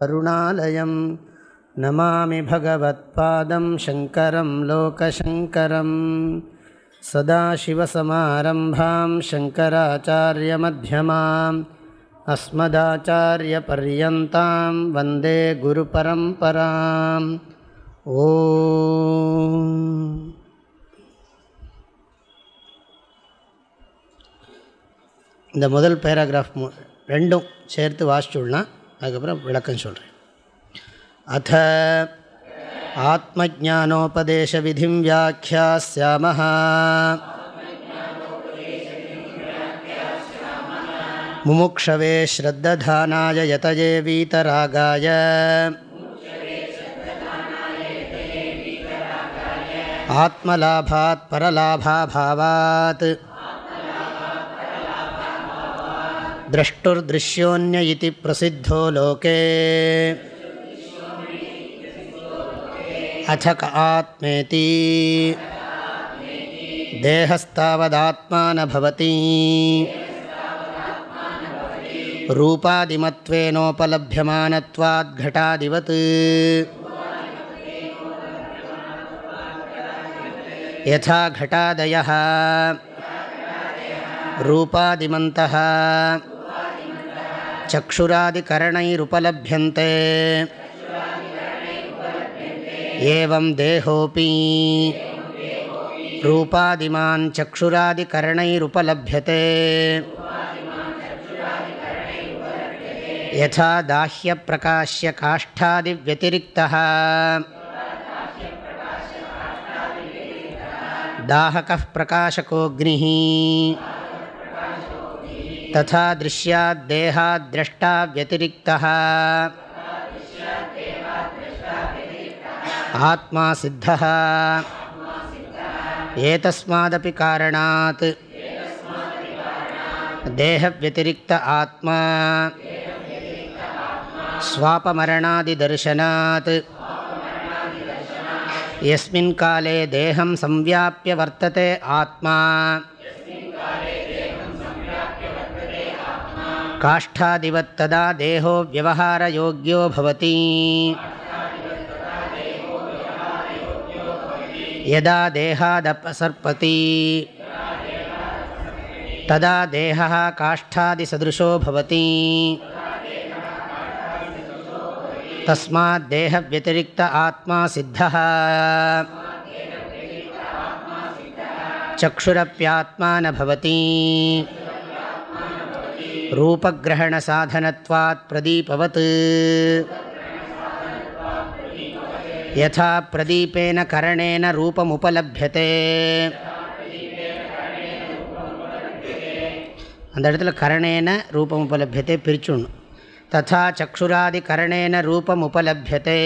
करुणालयं नमामि भगवत्पादं शङ्करं लोकशङ्करं सदाशिवसमारम्भां शङ्कराचार्यमध्यमाम् अस्मदाचार्यपर्यन्तां वन्दे गुरुपरम्पराम् ॐ இந்த முதல் பேராகிராஃப் ரெண்டும் சேர்த்து வாசிச்சுடலாம் அதுக்கப்புறம் விளக்கம் சொல்கிறேன் அத்த ஆத்மஜானோபதேசவிதிம் வியாக்கியாஸ்யாமः முமுக்ஷவே ஸ்ரத்ததானாய யதயே வீதராகாய ஆத்மலாபாத் பரலாபாபாவாத் द्रष्टुर्दृश्योऽन्य इति प्रसिद्धो लोके। अथ क आत्मेति। देहस्तावदात्मा न भवति रूपादिमत्वेनोपलभ्यमानत्वाद्घटादिवत्। यथा घटादयः। रूपादिमन्तः। चक्षुरादिकरणैरुपलभ्यन्ते। एवं देहोऽपि रूपादिमान् चक्षुरादिकरणैरुपलभ्यते। यथा दाह्यप्रकाश्यकाष्ठादिव्यतिरिक्तः दाहकः प्रकाशकोऽग्निः। तथा दृश्याद्देहाद्द्रष्टा व्यतिरिक्तः आत्मा सिद्धः एतस्मादपि कारणात् देहव्यतिरिक्त आत्मा स्वापमरणादिदर्शनात् यस्मिन् काले देहं संव्याप्य वर्तते आत्मा काष्ठादिवत्तदा देहो व्यवहारयोग्यो भवति। यदा देहादपसर्पति, तदा देहः काष्ठादिसदृशो भवति। तस्मात् आत्मा सिद्धः। चक्षुरप्यात्मा न भवति। रूपग्रहणसाधनत्वात् प्रदीपवत् यथा प्रदीपेन करणेन रूपमुपलभ्यते அந்த இடத்துல கரணேன ரூபம் உபலபியத்தை பிரிச்சுடணும் ததா சக்ஷுராதி கரணேன ரூபம் உபலபியத்தை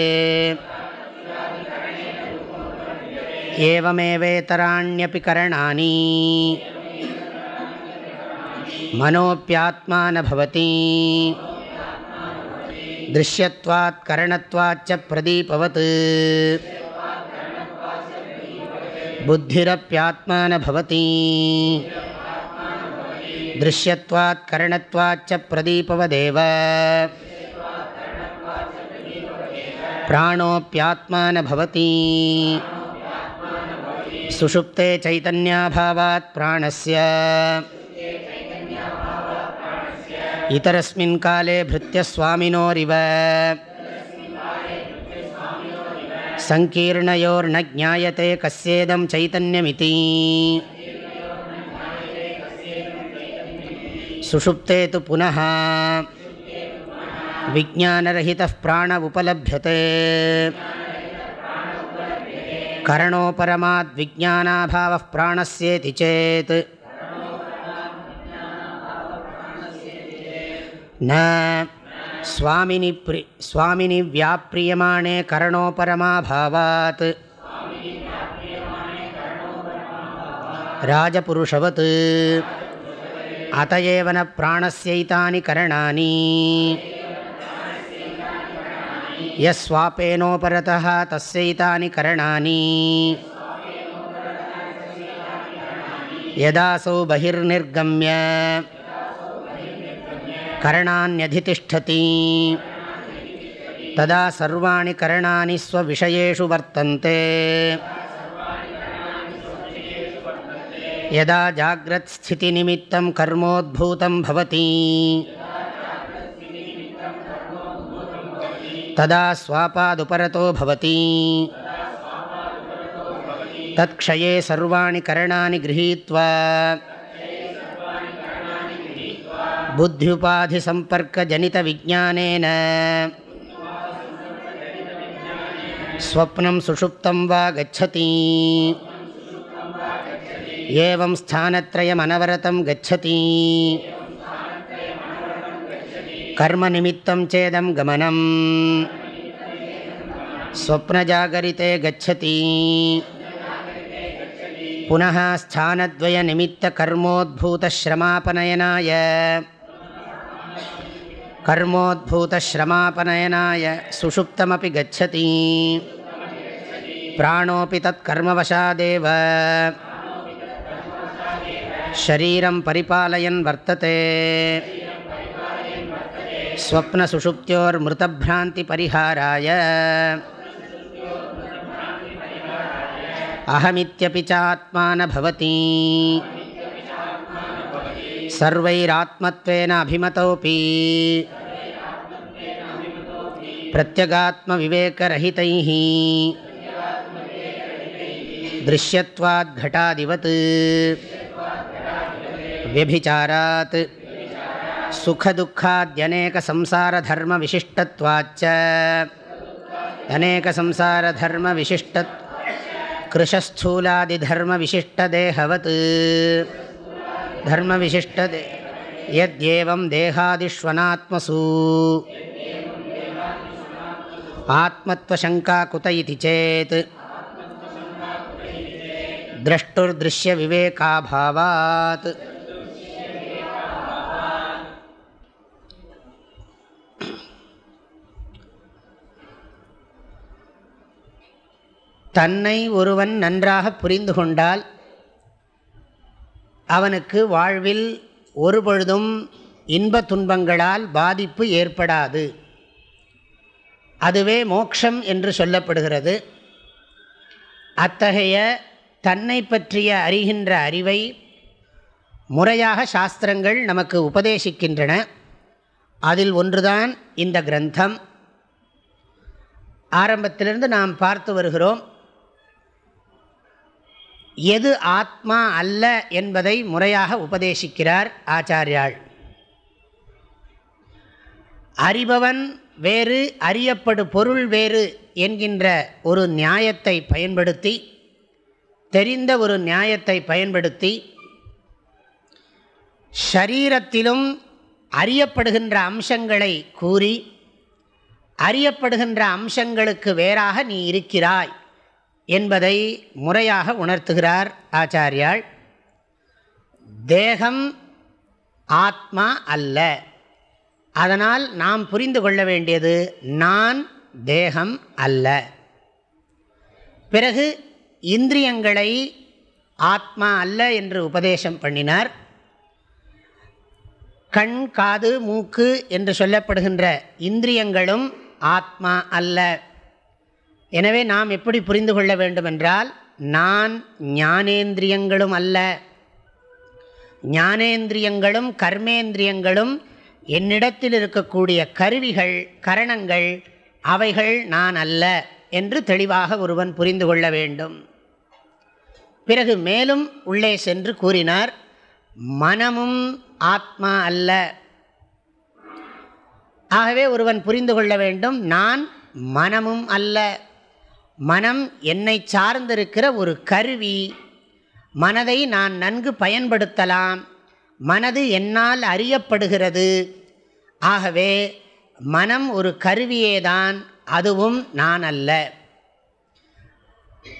ஏவமேவேத்தராண்யப்பி கரணானி மனோப்பியாத்மானபவதி திருஷ்யத்வாத் கரணத்வாச்ச பிரதீபவத் புத்திரப்பியாத்மானபவதி திருஷ்யத்வாத் கரணத்வாச்ச பிரதீபவதேவ பிராணோப்பியாத்மானபவதி சுஷுப்தே சைதன்யாபாவாத் பிராணஸ்ய इतरस्मिन् काले भृत्यस्वामिनोरिव सङ्कीर्णयोर्न ज्ञायते कस्येदं चैतन्यमिति सुषुप्ते तु पुनः विज्ञानरहितः प्राण उपलभ्यते करणोपरमाद्विज्ञानाभावः प्राणस्येति चेत् ந. சுவாமினி பிரி சுவாமினி வியாப்பிரியமானே கரணோபரமாபாவாத். ராஜபுருஷவத். அதையேவன பிராணசைதானி கரணானி. யஸ்வாபேனோபரத தஸ்யைதானி கரணானி. யதாசௌ பகிர்நிர்கம்ய. यदासौ बहिर्निर्गम्य करणान्यधितिष्ठति तदा सर्वाणि करणानि स्वविषयेषु वर्तन्ते यदा जाग्रत्स्थितिनिमित्तं कर्मोद्भूतं भवति तदा स्वापादुपरतो भवति तत्क्षये सर्वाणि करणानि गृहीत्वा बुद्ध्युपाधिसम्पर्कजनितविज्ञानेन स्वप्नं सुषुप्तं वा गच्छति एवं स्थानत्रयमनवरतं गच्छति कर्मनिमित्तं चेदं गमनं स्वप्नजागरिते गच्छति पुनः स्थानद्वयनिमित्तकर्मोद्भूतश्रमापनयनाय कर्मोद्भूतश्रमापनयनाय सुषुप्तमपि गच्छति। प्राणोऽपि तत्कर्मवशादेव शरीरं परिपालयन् वर्तते। स्वप्नसुषुप्त्योर्मृतभ्रान्तिपरिहाराय। अहमित्यपि चात्मा न भवति सर्वैरात्मत्वेन अभिमतोऽपि प्रत्यगात्मविवेकरहितैः दृश्यत्वाद्घटादिवत् व्यभिचारात् सुखदुःखाद्यनेकसंसारधर्मविशिष्टत्वाच्च अनेकसंसारधर्मविशिष्टत् कृशस्थूलादिधर्मविशिष्टदेहवत् தர்மவிசிஷ்டதே யத்யேவம் தேகாதிஷ்வனாத்மசூ ஆத்மத்வசங்கா குத இது சேத் திரஷ்டுர்திருஷ்யவிவேகாபாவாத் தன்னை ஒருவன் நன்றாக புரிந்து கொண்டால் அவனுக்கு வாழ்வில் ஒரு பொழுதும் இன்ப துன்பங்களால் பாதிப்பு ஏற்படாது. அதுவே மோக்ஷம் என்று சொல்லப்படுகிறது. அத்தகைய தன்னை பற்றிய அறிகின்ற அறிவை முறையாக சாஸ்திரங்கள் நமக்கு உபதேசிக்கின்றன. அதில் ஒன்றுதான் இந்த கிரந்தம். ஆரம்பத்திலிருந்து நாம் பார்த்து வருகிறோம். எது ஆத்மா அல்ல என்பதை முறையாக உபதேசிக்கிறார் ஆச்சாரியாள். அறிபவன் வேறு அறியப்படு பொருள் வேறு என்கின்ற ஒரு நியாயத்தை பயன்படுத்தி தெரிந்த ஒரு நியாயத்தை பயன்படுத்தி ஷரீரத்திலும் அறியப்படுகின்ற அம்சங்களை கூறி அறியப்படுகின்ற அம்சங்களுக்கு வேறாக நீ இருக்கிறாய். என்பதை முறையாக உணர்த்துகிறார் ஆச்சாரியாள் தேகம் ஆத்மா அல்ல. அதனால் நாம் புரிந்து கொள்ள வேண்டியது நான் தேகம் அல்ல. பிறகு இந்திரியங்களை ஆத்மா அல்ல என்று உபதேசம் பண்ணினார். கண் காது மூக்கு என்று சொல்லப்படுகின்ற இந்திரியங்களும் ஆத்மா அல்ல. எனவே நாம் எப்படி புரிந்து கொள்ள வேண்டுமென்றால் நான் ஞானேந்திரியங்களும் அல்ல. ஞானேந்திரியங்களும் கர்மேந்திரியங்களும் என்னிடத்தில் இருக்கக்கூடிய கருவிகள் கரணங்கள் அவைகள் நான் அல்ல என்று தெளிவாக ஒருவன் புரிந்து கொள்ள வேண்டும். பிறகு மேலும் உள்ளே சென்று கூறினார் மனமும் ஆத்மா அல்ல. ஆகவே ஒருவன் புரிந்து கொள்ள வேண்டும் நான் மனமும் அல்ல. மனம் என்னை சார்ந்திருக்கிற ஒரு கருவி. மனதை நான் நன்கு பயன்படுத்தலாம். மனது என்னால் அறியப்படுகிறது. ஆகவே மனம் ஒரு கருவியேதான் அதுவும் நான் அல்ல.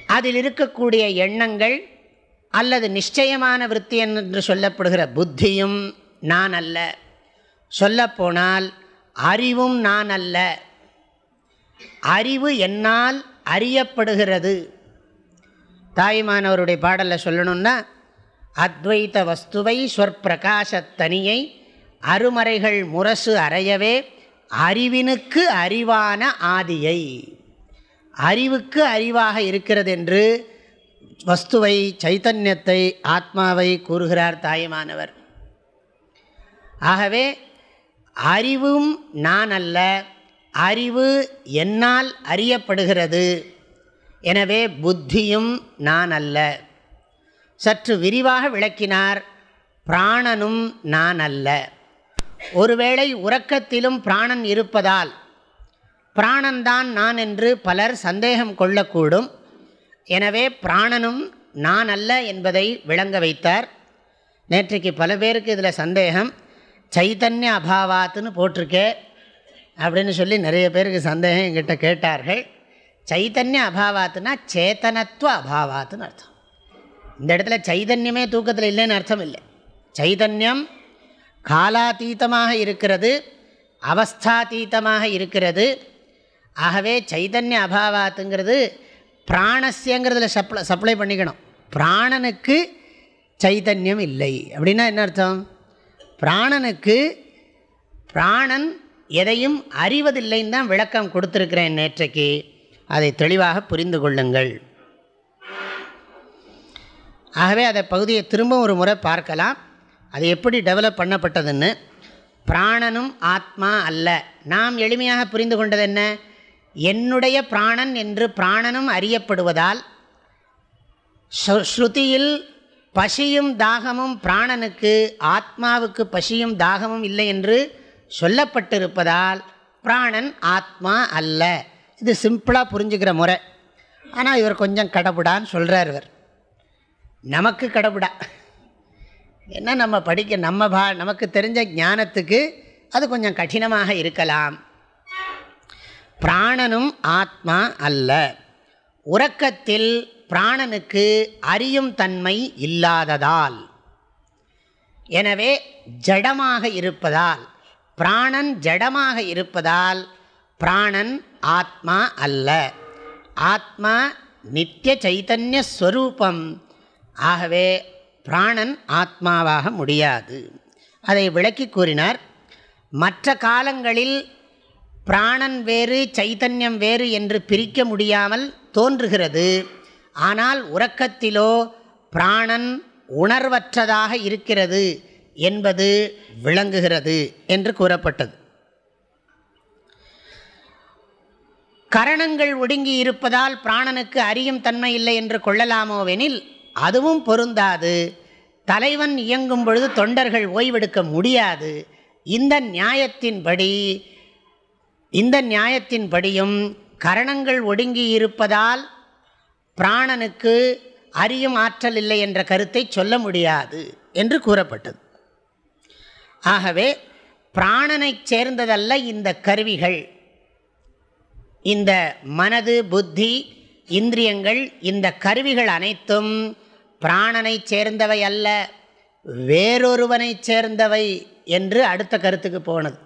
அதில் இருக்கக்கூடிய எண்ணங்கள் அல்லது நிச்சயமான விற்பி என்று சொல்லப்படுகிற புத்தியும் நான் அல்ல. சொல்லப்போனால் அறிவும் நான் அல்ல. அறிவு என்னால் அறியப்படுகிறது. தாய்மானவருடைய பாடலில் சொல்லணும்னா அத்வைத வஸ்துவை சொற்பிரகாசத்தனியை அருமறைகள் முரசு அறையவே அறிவினுக்கு அறிவான ஆதியை. அறிவுக்கு அறிவாக இருக்கிறது என்று வஸ்துவை சைத்தன்யத்தை ஆத்மாவை கூறுகிறார் தாயுமானவர். ஆகவே அறிவும் நான் அல்ல அறிவு என்னால் அறியப்படுகிறது. எனவே புத்தியும் நான் அல்ல. சற்று விரிவாக விளக்கினார் பிராணனும் நான் அல்ல. ஒருவேளை உறக்கத்திலும் பிராணன் இருப்பதால் பிராணன்தான் நான் என்று பலர் சந்தேகம் கொள்ளக்கூடும். எனவே பிராணனும் நான் அல்ல என்பதை விளங்க வைத்தார். நேற்றைக்கு பல பேருக்கு இதில் சந்தேகம் சைத்தன்ய அபாவாத்துன்னு போட்டிருக்கேன் அப்படின்னு சொல்லி நிறைய பேருக்கு சந்தேகம் எங்கிட்ட கேட்டார்கள். சைத்தன்ய அபாவாத்துனா சேத்தனத்துவ அபாவாத்துன்னு அர்த்தம். இந்த இடத்துல சைதன்யமே தூக்கத்தில் இல்லைன்னு அர்த்தம் இல்லை. சைதன்யம் காலாதீதமாக இருக்கிறது அவஸ்தாதீதமாக இருக்கிறது. ஆகவே சைதன்ய அபாவாத்துங்கிறது பிராணஸ்யங்கிறதுல சப்ளை சப்ளை பண்ணிக்கணும். பிராணனுக்கு சைதன்யம் இல்லை. அப்படின்னா என்ன அர்த்தம்? பிராணனுக்கு பிராணன் எதையும் அறிவதில்லைன்னு தான் விளக்கம் கொடுத்துருக்கிறேன் நேற்றைக்கு. அதை தெளிவாக புரிந்து கொள்ளுங்கள். ஆகவே அதை பகுதியை திரும்ப ஒரு முறை பார்க்கலாம். அது எப்படி டெவலப் பண்ணப்பட்டதுன்னு. பிராணனும் ஆத்மா அல்ல. நாம் எளிமையாக புரிந்து கொண்டது என்ன? என்னுடைய பிராணன் என்று பிராணனும் அறியப்படுவதால் ஸ்ருதியில் பசியும் தாகமும் பிராணனுக்கு ஆத்மாவுக்கு பசியும் தாகமும் இல்லை என்று சொல்லப்பட்டிருப்பதால் பிராணன் ஆத்மா அல்ல. இது சிம்பிளாக புரிஞ்சுக்கிற முறை. ஆனால் இவர் கொஞ்சம் கடவுடான்னு சொல்கிறார் இவர். நமக்கு கடவுடா என்ன நம்ம படிக்க நம்ம பா நமக்கு தெரிஞ்ச ஞானத்துக்கு அது கொஞ்சம் கடினமாக இருக்கலாம். பிராணனும் ஆத்மா அல்ல. உறக்கத்தில் பிராணனுக்கு அறியும் தன்மை இல்லாததால். எனவே ஜடமாக இருப்பதால் பிராணன் ஜடமாக இருப்பதால் பிராணன் ஆத்மா அல்ல. ஆத்மா நித்திய சைத்தன்ய ஸ்வரூபம். ஆகவே பிராணன் ஆத்மாவாக முடியாது. அதை விளக்கி கூறினார் மற்ற காலங்களில் பிராணன் வேறு சைத்தன்யம் வேறு என்று பிரிக்க முடியாமல் தோன்றுகிறது. ஆனால் உறக்கத்திலோ பிராணன் உணர்வற்றதாக இருக்கிறது. என்பது விளங்குகிறது என்று கூறப்பட்டது. கரணங்கள் ஒடுங்கி இருப்பதால் பிராணனுக்கு அறியும் தன்மை இல்லை என்று கொள்ளலாமோவெனில் அதுவும் பொருந்தாது. தலைவன் இயங்கும் பொழுது தொண்டர்கள் ஓய்வெடுக்க முடியாது. இந்த நியாயத்தின்படி இந்த நியாயத்தின்படியும் கரணங்கள் ஒடுங்கி இருப்பதால் பிராணனுக்கு அறியும் ஆற்றல் இல்லை என்ற கருத்தை சொல்ல முடியாது என்று கூறப்பட்டது. ஆகவே பிராணனைச் சேர்ந்ததல்ல இந்த கருவிகள். இந்த மனது புத்தி இந்திரியங்கள் இந்த கருவிகள் அனைத்தும் பிராணனை சேர்ந்தவை அல்ல வேறொருவனை சேர்ந்தவை என்று அடுத்த கருத்துக்கு போனது.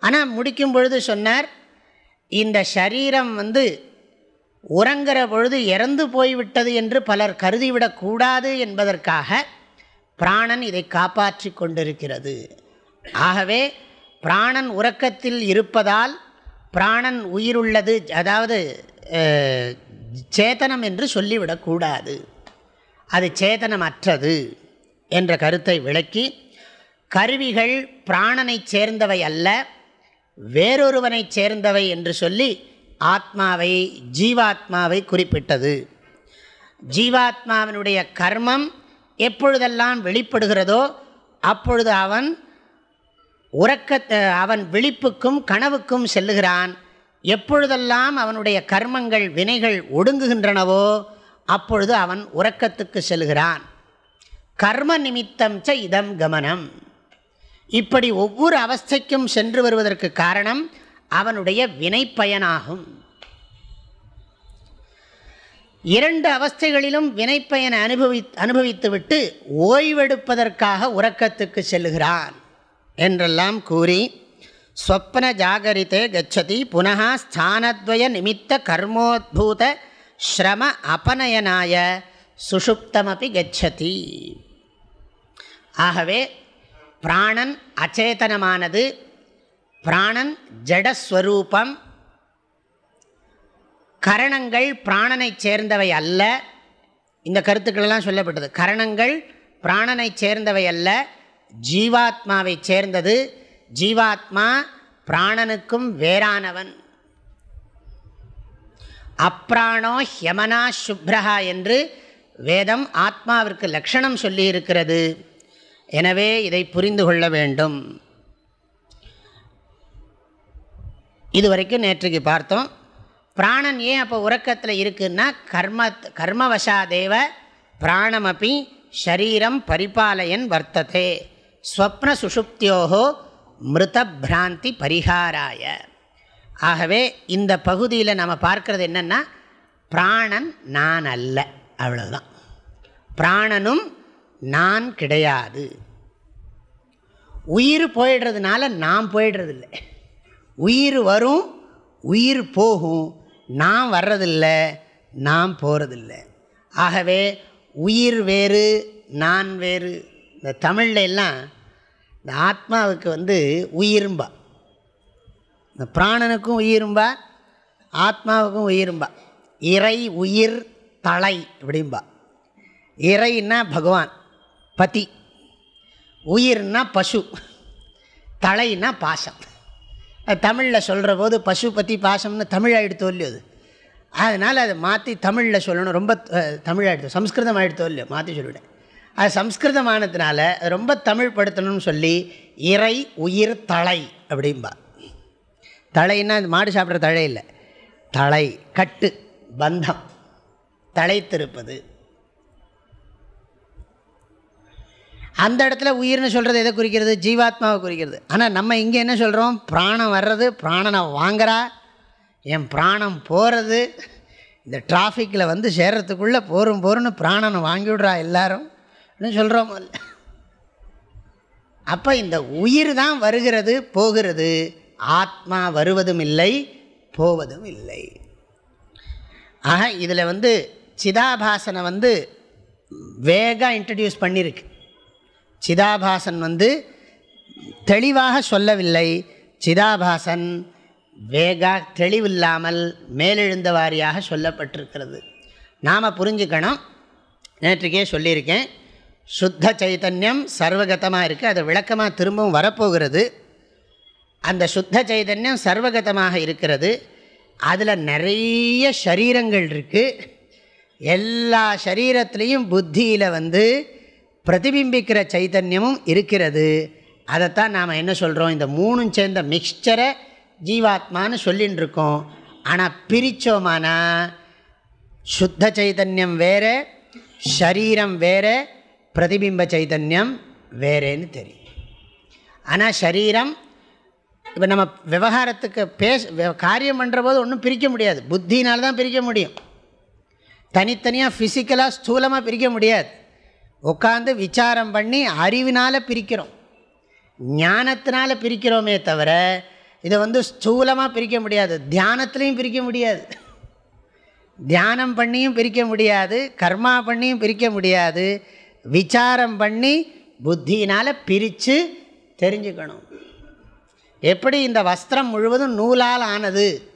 ஆனால் முடிக்கும் பொழுது சொன்னார் இந்த சரீரம் வந்து உறங்குற பொழுது இறந்து போய்விட்டது என்று பலர் கருதிவிடக்கூடாது என்பதற்காக பிராணன் இதை காப்பாற்றி கொண்டிருக்கிறது. ஆகவே பிராணன் உறக்கத்தில் இருப்பதால் பிராணன் உயிருள்ளது அதாவது சேதனம் என்று சொல்லிவிடக்கூடாது அது சேதனமற்றது என்ற கருத்தை விளக்கி கருவிகள் பிராணனை சேர்ந்தவை அல்ல வேறொருவனைச் சேர்ந்தவை என்று சொல்லி ஆத்மாவை ஜீவாத்மாவை குறிப்பிட்டது. ஜீவாத்மாவினுடைய கர்மம் எப்பொழுதெல்லாம் வெளிப்படுகிறதோ அப்பொழுது அவன் உறக்க அவன் விழிப்புக்கும் கனவுக்கும் செல்லுகிறான். எப்பொழுதெல்லாம் அவனுடைய கர்மங்கள் வினைகள் ஒடுங்குகின்றனவோ அப்பொழுது அவன் உறக்கத்துக்கு செல்கிறான். கர்ம நிமித்தம் ச இதம் கமனம். இப்படி ஒவ்வொரு அவஸ்தைக்கும் சென்று வருவதற்கு காரணம் அவனுடைய வினை பயனாகும் இரண்டு அவஸ்தைகளிலும் வினைப்பயனை அனுபவி அனுபவித்துவிட்டு ஓய்வெடுப்பதற்காக உறக்கத்துக்கு செல்லுகிறான் என்றெல்லாம் கூறி ஸ்வப்ன ஜாகரித்தே கச்சதி புனः ஸ்தானத்வய நிமித்த கர்மோத்பூத ஸ்ரம அபநயனாய சுஷுப்தமபி கச்சதி. ஆகவே பிராணன் அச்சேதனமானது பிராணன் ஜடஸ்வரூபம் கரணங்கள் பிராணனை சேர்ந்தவை அல்ல. இந்த கருத்துக்களெல்லாம் சொல்லப்பட்டது. கரணங்கள் பிராணனை சேர்ந்தவை அல்ல ஜீவாத்மாவை சேர்ந்தது. ஜீவாத்மா பிராணனுக்கும் வேறானவன். அப்ராணோ ஹியமனா சுப்ரஹா என்று வேதம் ஆத்மாவிற்கு லட்சணம் சொல்லியிருக்கிறது. எனவே இதை புரிந்து கொள்ள வேண்டும். இதுவரைக்கும் நேற்றுக்கு பார்த்தோம். பிராணன் ஏன் அப்போ உறக்கத்தில் இருக்குன்னா கர்ம கர்மவசாதேவ பிராணமப்பி ஷரீரம் பரிபாலயன் வர்த்ததே. ஸ்வப்ன சுஷுப்தியோகோ மிருத பிராந்தி பரிகாராய ஆகவே இந்த பகுதியில் நம்ம பார்க்கறது என்னென்னா பிராணன் நான் அல்ல அவ்வளவுதான். பிராணனும் நான் கிடையாது. உயிர் போயிடுறதுனால நான் போயிடுறதில்லை. உயிர் வரும் உயிர் போகும். நான் வர்றதில்லை நான் போகிறதில்லை ஆகவே உயிர் வேறு நான் வேறு. இந்த தமிழில் எல்லாம் இந்த ஆத்மாவுக்கு வந்து உயிரும்பா. இந்த பிராணனுக்கும் உயிரும்பா ஆத்மாவுக்கும் உயிரும்பா. இறை உயிர் தலை அப்படிம்பா. இறைன்னா பகவான் பதி. உயிர்னா பசு. தலைன்னா பாசம். தமிழில் சொல்கிற போது பசு பற்றி பாசம்னு தமிழ் ஆகிடுத்தோ இல்லையோ அது அதனால் அதை மாற்றி தமிழில் சொல்லணும். ரொம்ப தமிழ் சம்ஸ்கிருதம் ஆகிடுதோ இல்லையோ மாற்றி சொல்லிவிட்டேன் அது சம்ஸ்கிருதமானதுனால ரொம்ப தமிழ் படுத்தணும்னு சொல்லி இறை உயிர் தலை அப்படிம்பா. தலைன்னா இந்த மாடு சாப்பிட்ற தழை இல்லை. தலை கட்டு பந்தம் தலைத்திருப்பது அந்த இடத்துல உயிர்னு சொல்கிறது எதை குறிக்கிறது? ஜீவாத்மாவை குறிக்கிறது. ஆனால் நம்ம இங்கே என்ன சொல்கிறோம் பிராணம் வர்றது பிராணனை வாங்குறா. என் பிராணம் போகிறது இந்த டிராஃபிக்கில் வந்து சேர்கிறதுக்குள்ளே போரும் போருன்னு பிராணனை வாங்கிவிடுறா எல்லாரும். சொல்கிறோம் அப்போ இந்த உயிர் தான் வருகிறது போகிறது. ஆத்மா வருவதும் இல்லை போவதும் இல்லை. ஆக இதில் வந்து சிதாபாசனை வந்து வேகாக இன்ட்ரடியூஸ் பண்ணியிருக்கு. சிதாபாசன் வந்து தெளிவாக சொல்லவில்லை. சிதாபாசன் வேகா தெளிவில்லாமல் மேலெழுந்த வாரியாக சொல்லப்பட்டிருக்கிறது. நாம் புரிஞ்சுக்கணும். நேற்றுக்கே சொல்லியிருக்கேன். சுத்த சைதன்யம் சர்வகதமாக இருக்குது அது விளக்கமாக திரும்பவும் வரப்போகிறது. அந்த சுத்த சைதன்யம் சர்வகதமாக இருக்கிறது. அதில் நிறைய சரீரங்கள் இருக்குது எல்லா சரீரத்துலேயும் புத்தியில் வந்து பிரதிபிம்பிக்கிற சைத்தன்யமும் இருக்கிறது. அதைத்தான் நாம் என்ன சொல்கிறோம் இந்த மூணும் சேர்ந்த மிக்சரை ஜீவாத்மான்னு சொல்லின்னு இருக்கோம் ஆனால் பிரித்தோமானா சுத்த சைதன்யம் வேறு ஷரீரம் வேறு பிரதிபிம்ப சைதன்யம் வேறேன்னு தெரியும். ஆனால் ஷரீரம் இப்போ நம்ம விவகாரத்துக்கு பேச காரியம் பண்ணுற போது ஒன்றும் பிரிக்க முடியாது. புத்தினால தான் பிரிக்க முடியும். தனித்தனியாக ஃபிசிக்கலாக ஸ்தூலமாக பிரிக்க முடியாது. உட்காந்து விசாரம் பண்ணி அறிவினால் பிரிக்கிறோம். ஞானத்தினால் பிரிக்கிறோமே தவிர இதை வந்து ஸ்தூலமாக பிரிக்க முடியாது. தியானத்துலேயும் பிரிக்க முடியாது. தியானம் பண்ணியும் பிரிக்க முடியாது. கர்மா பண்ணியும் பிரிக்க முடியாது. விசாரம் பண்ணி புத்தியினால் பிரித்து தெரிஞ்சுக்கணும். எப்படி இந்த வஸ்திரம் முழுவதும் நூலால் ஆனது?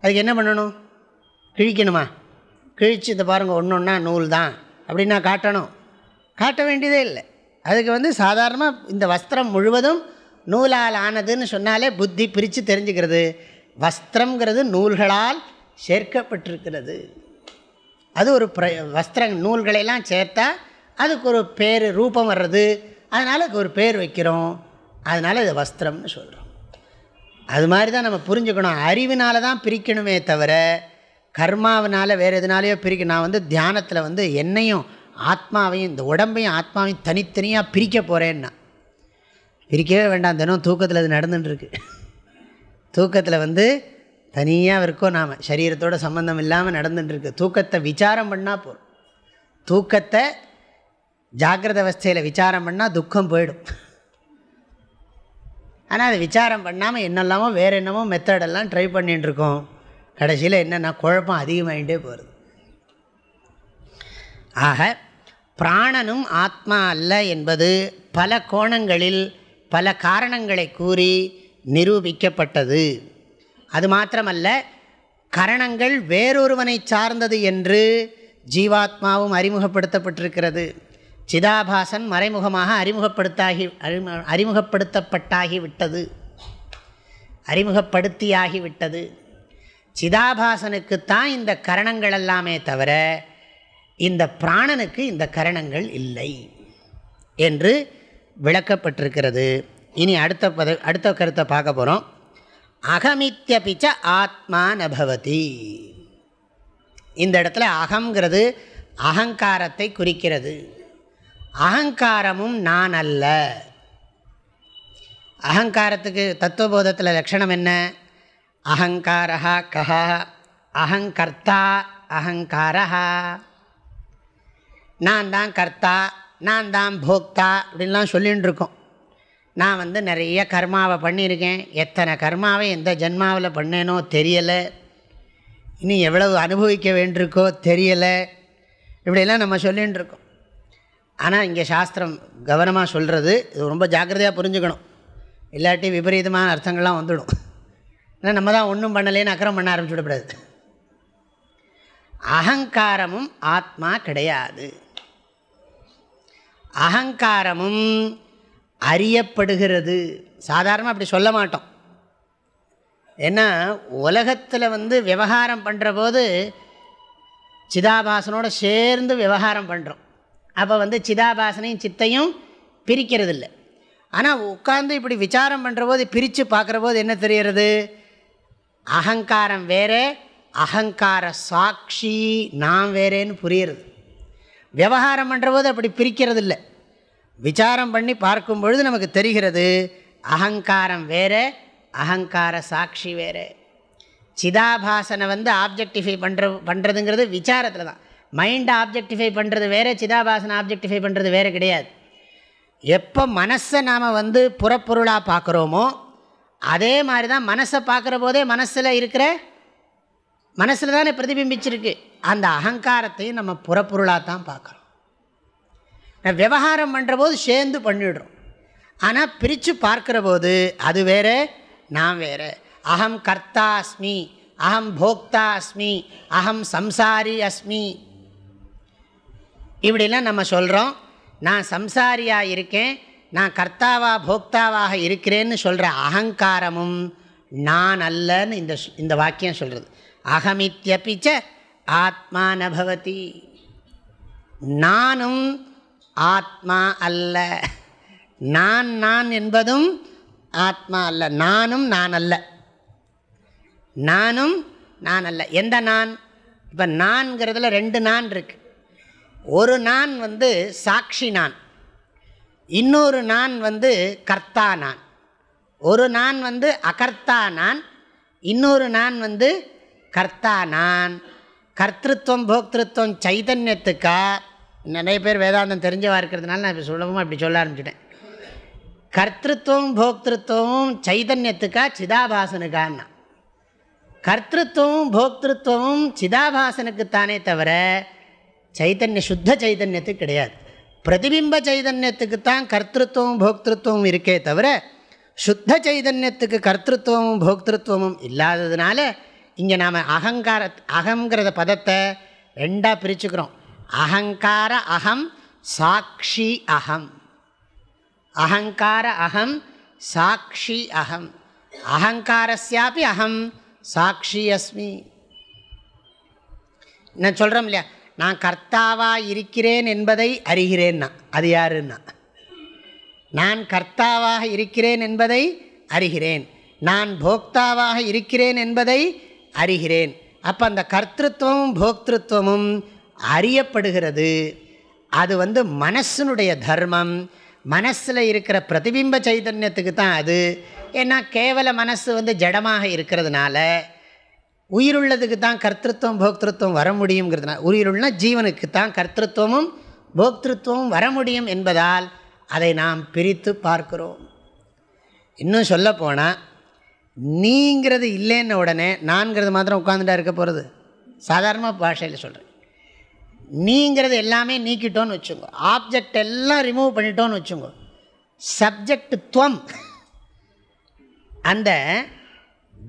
அதுக்கு என்ன பண்ணணும்? கிழிக்கணுமா? கிழித்து இந்த பாருங்கள் ஒன்று ஒன்றா நூல் தான் அப்படின்னா காட்டணும். காட்ட வேண்டியதே இல்லை. அதுக்கு வந்து சாதாரணமாக இந்த வஸ்திரம் முழுவதும் நூலால் ஆனதுன்னு சொன்னாலே புத்தி பிரித்து தெரிஞ்சுக்கிறது. வஸ்திரங்கிறது நூல்களால் சேர்க்கப்பட்டிருக்கிறது. அது ஒரு பிர வஸ்திர நூல்களையெல்லாம் சேர்த்தா அதுக்கு ஒரு பேர் ரூபம் வர்றது. அதனால் அதுக்கு ஒரு பேர் வைக்கிறோம். அதனால் இது வஸ்திரம்னு சொல்கிறோம் அது மாதிரி தான் நம்ம புரிஞ்சுக்கணும். அறிவினால தான் பிரிக்கணுமே தவிர கர்மாவினால் வேறு எதுனாலையோ பிரிக்க நான் வந்து தியானத்தில் வந்து என்னையும் ஆத்மாவையும் இந்த உடம்பையும் ஆத்மாவையும் தனித்தனியாக பிரிக்க போகிறேன்னா பிரிக்கவே வேண்டாம் தினம் தூக்கத்தில் அது நடந்துட்டுருக்கு. தூக்கத்தில் வந்து தனியாக இருக்கோம் நாம். சரீரத்தோட சம்மந்தம் இல்லாமல் நடந்துட்டுருக்கு. தூக்கத்தை விசாரம் பண்ணால் போகிறோம் தூக்கத்தை ஜாகிரத அவஸ்தையில் விசாரம் பண்ணால் துக்கம் போயிடும். ஆனால் அதை விசாரம் பண்ணாமல் என்னெல்லாமோ வேறு என்னமோ மெத்தடெல்லாம் ட்ரை பண்ணிட்டுருக்கோம். கடைசியில் என்னென்னா குழப்பம் அதிகமாகிட்டே போகிறது ஆக பிராணனும் ஆத்மா அல்ல என்பது பல கோணங்களில் பல காரணங்களை கூறி நிரூபிக்கப்பட்டது. அது மாத்திரமல்ல கரணங்கள் வேறொருவனை சார்ந்தது என்று ஜீவாத்மாவும் அறிமுகப்படுத்தப்பட்டிருக்கிறது. சிதாபாசன் மறைமுகமாக அறிமுகப்படுத்தாகி அறிமு அறிமுகப்படுத்தப்பட்டாகிவிட்டது. அறிமுகப்படுத்தியாகிவிட்டது. சிதாபாசனுக்குத்தான் இந்த கரணங்கள் எல்லாமே தவிர இந்த பிராணனுக்கு இந்த கரணங்கள் இல்லை என்று விளக்கப்பட்டிருக்கிறது. இனி அடுத்த பத அடுத்த கருத்தை பார்க்க போகிறோம் அகமித்யபிச்ச ஆத்மா நபவதி. இந்த இடத்துல அகங்கிறது அகங்காரத்தை குறிக்கிறது. அகங்காரமும் நான் அல்ல. அகங்காரத்துக்கு தத்துவபோதத்தில் லட்சணம் என்ன? அகங்காரா கஹா அகங்கர்த்தா அகங்காரா நான் தான் கர்த்தா நான் தான் போக்தா அப்படின்லாம் சொல்லின்னு இருக்கோம் நான் வந்து நிறைய கர்மாவை பண்ணியிருக்கேன். எத்தனை கர்மாவை எந்த ஜென்மாவில் பண்ணேனோ தெரியலை. இனி எவ்வளவு அனுபவிக்க வேண்டியிருக்கோ தெரியலை. இப்படியெல்லாம் நம்ம சொல்லின்னு இருக்கோம் ஆனால் இங்கே சாஸ்திரம் கவனமாக சொல்கிறது இது ரொம்ப ஜாக்கிரதையாக புரிஞ்சுக்கணும். இல்லாட்டி விபரீதமான அர்த்தங்கள்லாம் வந்துடும். ஏன்னா நம்ம தான் ஒன்றும் பண்ணலேன்னு அக்கறம் பண்ண ஆரம்பிச்சுவிடக்கூடாது அகங்காரமும் ஆத்மா கிடையாது. அகங்காரமும் அறியப்படுகிறது. சாதாரணமாக அப்படி சொல்ல மாட்டோம். ஏன்னா உலகத்தில் வந்து விவகாரம் பண்ணுற போது சிதாபாசனோடு சேர்ந்து விவகாரம் பண்ணுறோம் அப்போ வந்து சிதாபாசனையும் சித்தையும் பிரிக்கிறது இல்லை ஆனால் உட்காந்து இப்படி விசாரம் பண்ணுற போது பிரித்து பார்க்குற போது என்ன தெரிகிறது? அகங்காரம் வேறே அகங்கார சாட்சி நான் வேறேன்னு புரியுறது விவகாரம் பண்ணுறபோது அப்படி பிரிக்கிறது இல்லை விசாரம் பண்ணி பார்க்கும் பொழுது நமக்கு தெரிகிறது அகங்காரம் வேறு அகங்கார சாட்சி வேறு. சிதாபாசனை வந்து ஆப்ஜெக்டிஃபை பண்ணுற பண்ணுறதுங்கிறது விசாரத்தில் தான். மைண்டை ஆப்ஜெக்டிஃபை பண்ணுறது வேறு சிதாபாசனை ஆப்ஜெக்டிஃபை பண்ணுறது வேறு கிடையாது. எப்போ மனசை நாம் வந்து புறப்பொருளாக பார்க்குறோமோ அதே மாதிரி தான் மனசை பார்க்குற போதே மனசில் இருக்கிற மனசில் தானே பிரதிபிம்பிச்சிருக்கு. அந்த அகங்காரத்தையும் நம்ம புறப்பொருளாக தான் பார்க்குறோம் விவகாரம் பண்ணுற போது சேர்ந்து பண்ணிடுறோம். ஆனால் பிரித்து பார்க்குற போது அது வேறு நான் வேறு. அகம் கர்த்தா அஸ்மி அகம் போக்தா அஸ்மி அகம் சம்சாரி அஸ்மி. இப்படிலாம் நம்ம சொல்கிறோம் நான் சம்சாரியாக இருக்கேன் நான் கர்த்தாவா போக்தாவாக இருக்கிறேன்னு சொல்கிற அகங்காரமும் நான் அல்லன்னு இந்த இந்த வாக்கியம் சொல்கிறது அகமித்யபிச்ச ஆத்மா நபவதி நானும் ஆத்மா அல்ல. நான் நான் என்பதும் ஆத்மா அல்ல. நானும் நான் அல்ல. நானும் நான் அல்ல. எந்த நான்? இப்போ நான்கிறதுல ரெண்டு நான் இருக்கு. ஒரு நான் வந்து சாட்சி நான். இன்னொரு நான் வந்து கர்த்தா நான். ஒரு நான் வந்து அகர்த்தா நான். இன்னொரு நான் வந்து கர்த்தா நான். கர்த்திருவம் போக்திருத்துவம் சைதன்யத்துக்கா? நிறைய பேர் வேதாந்தம் தெரிஞ்சவா இருக்கிறதுனால நான் இப்போ சுலபமாக இப்படி சொல்ல ஆரம்பிச்சிட்டேன். கர்த்திருவம் போக்திருத்துவமும் சைதன்யத்துக்கா சிதாபாசனுக்கான்னா? கர்த்திருவமும் போக்திருத்துவமும் சிதாபாசனுக்குத்தானே தவிர சைத்தன்ய சுத்த சைதன்யத்துக்கு கிடையாது. பிரதிபிம்ப சைதன்யத்துக்கு தான் கர்த்திருவமும் போக்திருத்துவமும் இருக்கே தவிர சுத்த சைதன்யத்துக்கு கர்த்திருவமும் போக்திருத்துவமும் இல்லாததுனால இங்கே நாம் அகங்கார அகங்கிறத பதத்தை ரெண்டாக பிரிச்சுக்கிறோம். அகங்கார அகம் சாட்சி அகம். அகங்கார அகம் சாட்சி அகம். அகங்காரஸ்யாப்பி அகம் சாட்சி அஸ்மி நான் சொல்கிறோம் இல்லையா? நான் கர்த்தாவாக இருக்கிறேன் என்பதை அறிகிறேன்னா அது யாருன்னா? நான் கர்த்தாவாக இருக்கிறேன் என்பதை அறிகிறேன். நான் போக்தாவாக இருக்கிறேன் என்பதை அறிகிறேன். அப்போ அந்த கர்த்தத்துவமும் போக்திருத்துவமும் அறியப்படுகிறது. அது வந்து மனசனுடைய தர்மம். மனசில் இருக்கிற பிரதிபிம்ப சைதன்யத்துக்கு தான் அது. ஏன்னா கேவல மனசு வந்து ஜடமாக இருக்கிறதுனால உயிருள்ளதுக்கு தான் கர்த்தத்துவம் போக்திருத்துவம் வர முடியுங்கிறதுனால உயிருள்ள ஜீவனுக்கு தான் கர்த்தத்துவமும் போக்திருத்துவமும் வர முடியும் என்பதால் அதை நாம் பிரித்து பார்க்கிறோம். இன்னும் சொல்லப்போனால் நீங்கிறது இல்லைன்ன உடனே நான்கிறது மாத்திரம் உட்காந்துட்டா இருக்க போகிறது சாதாரணமாக பாஷையில் சொல்கிறேன் நீங்கிறது எல்லாமே நீக்கிட்டோன்னு வச்சுங்க ஆப்ஜெக்ட் எல்லாம் ரிமூவ் பண்ணிட்டோன்னு வச்சுங்க சப்ஜெக்ட் துவம். அந்த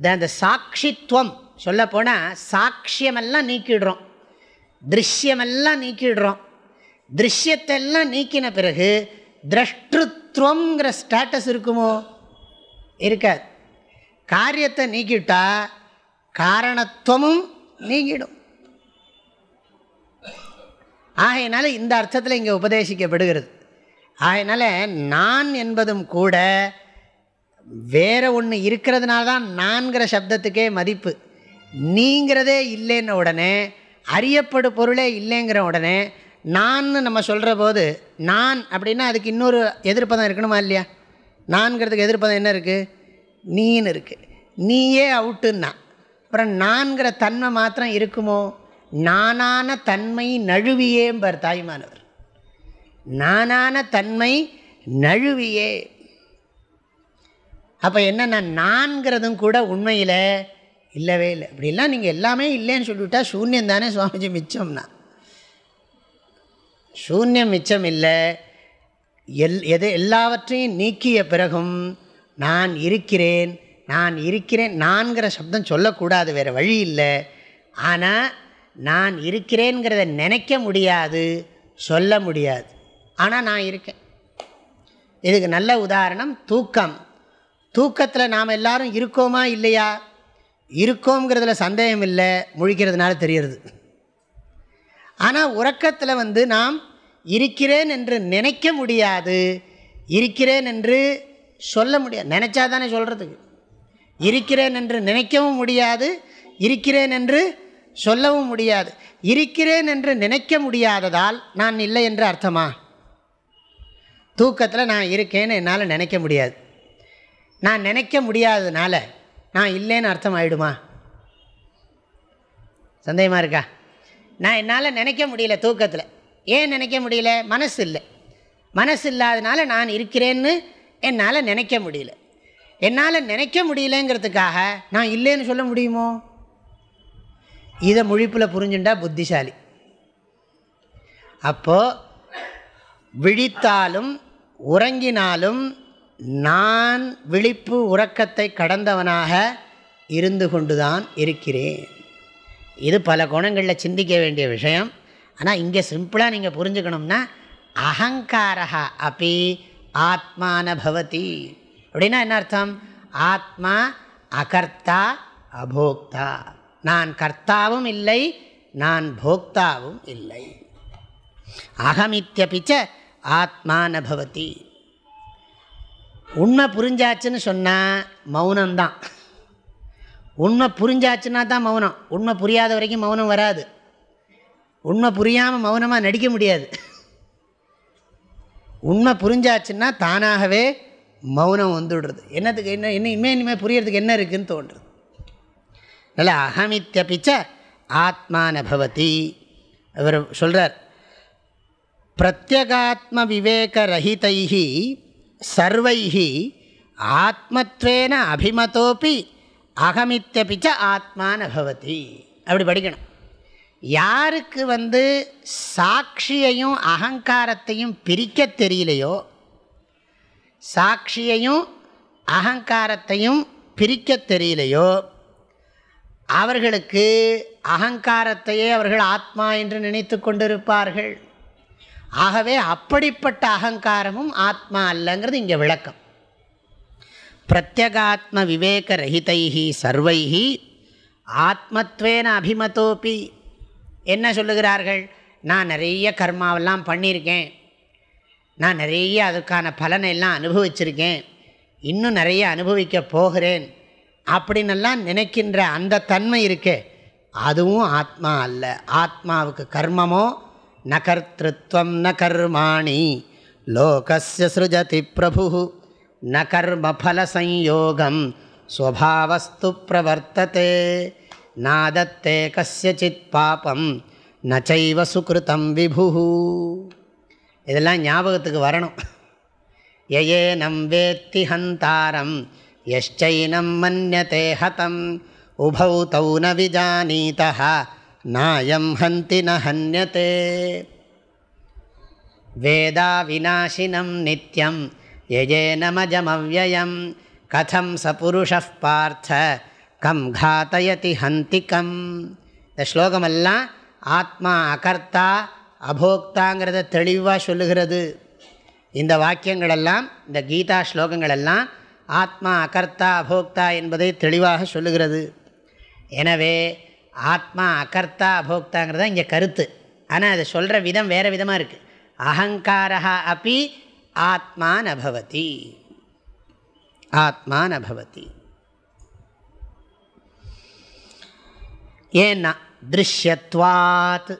அந்த சாட்சித்துவம். சொல்லப்போனால் சாட்சியமெல்லாம் நீக்கிடுறோம். திருஷ்யமெல்லாம் நீக்கிடுறோம். திருஷ்யத்தெல்லாம் நீக்கின பிறகு திரஷ்டுத்வங்கிற ஸ்டேட்டஸ் இருக்குமோ? இருக்காது. காரியத்தை நீக்கிட்டா காரணத்துவமும் நீங்கிடும். ஆகையினால இந்த அர்த்தத்தில் இங்கே உபதேசிக்கப்படுகிறது. ஆகையினால நான் என்பதும் கூட வேறு ஒன்று இருக்கிறதுனால தான் நான்கிற சப்தத்துக்கே மதிப்பு. நீங்கிறதே இல்லைன்ன உடனே அறியப்படு பொருளே இல்லைங்கிற உடனே நான் நம்ம சொல்கிற போது நான் அப்படின்னா அதுக்கு இன்னொரு எதிர்ப்பதம் இருக்கணுமா இல்லையா? நான்கிறதுக்கு எதிர்ப்பதம் என்ன இருக்குது நீன்னு இருக்குது நீயே அவுட்டுன்னா. அப்புறம் நான்கிற தன்மை மாத்திரம் இருக்குமோ? நானான தன்மை நழுவியேம்பர் தாய்மானவர். நானான தன்மை நழுவியே. அப்போ என்னென்னா நான்கிறதும் கூட உண்மையில் இல்லவே இல்லை. அப்படிலாம் நீங்கள் எல்லாமே இல்லைன்னு சொல்லிவிட்டா சூன்யம் தானே சுவாமிஜி மிச்சம்னா. சூன்யம் மிச்சம் இல்லை. எல் எது எல்லாவற்றையும் நீக்கிய பிறகும் நான் இருக்கிறேன் நான் இருக்கிறேன் நான்கிற சப்தம் சொல்லக்கூடாது வேறு வழி இல்லை. ஆனால் நான் இருக்கிறேங்கிறத நினைக்க முடியாது சொல்ல முடியாது. ஆனால் நான் இருக்கேன். இதுக்கு நல்ல உதாரணம் தூக்கம். தூக்கத்தில் நாம் எல்லாரும் இருக்கோமா இல்லையா? இருக்கோங்கிறதுல சந்தேகம் இல்லை முழிக்கிறதுனால தெரிகிறது ஆனால் உறக்கத்தில் வந்து நாம் இருக்கிறேன் என்று நினைக்க முடியாது இருக்கிறேன் என்று சொல்ல முடியாது. நினச்சா தானே சொல்கிறதுக்கு இருக்கிறேன் என்று நினைக்கவும் முடியாது. இருக்கிறேன் என்று சொல்லவும் முடியாது. இருக்கிறேன் என்று நினைக்க முடியாததால் நான் இல்லை என்று அர்த்தமா? தூக்கத்தில் நான் இருக்கேன்னு என்னால் நினைக்க முடியாது. நான் நினைக்க முடியாததுனால நான் இல்லைன்னு அர்த்தம் ஆகிடுமா சந்தேகமாக இருக்கா? நான் என்னால் நினைக்க முடியல தூக்கத்தில். ஏன் நினைக்க முடியல? மனசு இல்லை. மனசு இல்லாதனால நான் இருக்கிறேன்னு என்னால் நினைக்க முடியல. என்னால் நினைக்க முடியலங்கிறதுக்காக நான் இல்லைன்னு சொல்ல முடியுமோ? இதை முழிப்பில் புரிஞ்சுட்டா புத்திசாலி. அப்போது விழித்தாலும் உறங்கினாலும் நான் விழிப்பு உறக்கத்தை கடந்தவனாக இருந்து கொண்டுதான் இருக்கிறேன். இது பல குணங்களில் சிந்திக்க வேண்டிய விஷயம். ஆனால் இங்கே சிம்பிளாக நீங்கள் புரிஞ்சுக்கணும்னா அகங்காரா அப்படி ஆத்மான பவதி அப்படின்னா என்ன அர்த்தம்? ஆத்மா அகர்த்தா அபோக்தா. நான் கர்த்தாவும் இல்லை நான் போக்தாவும் இல்லை. அகமித்தியபிச்ச ஆத்மான பவதி உண்மை புரிஞ்சாச்சுன்னு சொன்னால் மௌனம்தான். உண்மை புரிஞ்சாச்சுன்னா தான் மௌனம். உண்மை புரியாத வரைக்கும் மௌனம் வராது. உண்மை புரியாமல் மௌனமாக நடிக்க முடியாது. உண்மை புரிஞ்சாச்சுன்னா தானாகவே மௌனம் வந்துடுறது. என்னத்துக்கு என்ன என்ன இனிமேல் இனிமேல் புரியறதுக்கு என்ன இருக்குதுன்னு தோன்றுறது. நல்ல அகமித்யபிச்ச ஆத்மான பவதி. அவர் சொல்கிறார் பிரத்யகாத்ம விவேகரகிதை சர்வைஹி ஆத்மத்வேன அபிமதோப்பி அகமித்யபிச்ச ஆத்மான பவதி. அப்படி படிக்கணும். யாருக்கு வந்து சாட்சியையும் அகங்காரத்தையும் பிரிக்க தெரியலையோ சாட்சியையும் அகங்காரத்தையும் பிரிக்க தெரியலையோ அவர்களுக்கு அகங்காரத்தையே அவர்கள் ஆத்மா என்று நினைத்து கொண்டிருப்பார்கள். ஆகவே அப்படிப்பட்ட அகங்காரமும் ஆத்மா அல்லங்கிறது இங்கே விளக்கம். பிரத்யகாத்ம விவேக ரஹிதைஹி சர்வைஹி ஆத்மத்வேன அபிமதோப்பி என்ன சொல்லுகிறார்கள்? நான் நிறைய கர்மாவெல்லாம் பண்ணியிருக்கேன். நான் நிறைய அதுக்கான பலனை எல்லாம் அனுபவிச்சிருக்கேன். இன்னும் நிறைய அனுபவிக்க போகிறேன். அப்படின்னெல்லாம் நினைக்கின்ற அந்த தன்மை இருக்கே. அதுவும் ஆத்மா அல்ல. ஆத்மாவுக்கு கர்மமோ? ந கர்த்திருவம் ந கர்மாணி லோகசிய சிருஜதி பிரபு. ந கர்மஃலசம்யோகம் ஸ்வபாவஸ்து பிரவர்த்ததே. நாதத்தே கசித் பாபம் நச்சைவ சுகிருத்தம் விபு இதெல்லாம் ஞாபகத்துக்கு வரணும். யயேனம் வேத்தி ஹந்தாரம் யஷ்சைனம் மன்யதே ஹதம் உபௌ தௌ ந விஜானீதா நாயம் ஹந்தி ந ஹன்யதே. வேதா விநாசினம் நித்யம் யஜேனமஜமவ்யயம் கதம் ச புருஷ பார்த்த கம் காத்தயதி ஹந்திகம் இந்த ஸ்லோகமெல்லாம் ஆத்மா அகர்த்தா அபோக்தாங்கிறத தெளிவாக சொல்லுகிறது. இந்த வாக்கியங்களெல்லாம் இந்த கீதா ஸ்லோகங்களெல்லாம் ஆத்மா அகர்த்தா அபோக்தா என்பதை தெளிவாக சொல்லுகிறது. எனவே ஆத்மா அகர்த்தா அபோக்தாங்கிறத இங்கே கருத்து. ஆனால் அதை சொல்கிற விதம் வேறு விதமாக இருக்குது அகங்காரா அப்பி ஆத்மா நபவதி ஆத்மா நபவதி ஏன்னா திருஷ்யத்வாத்.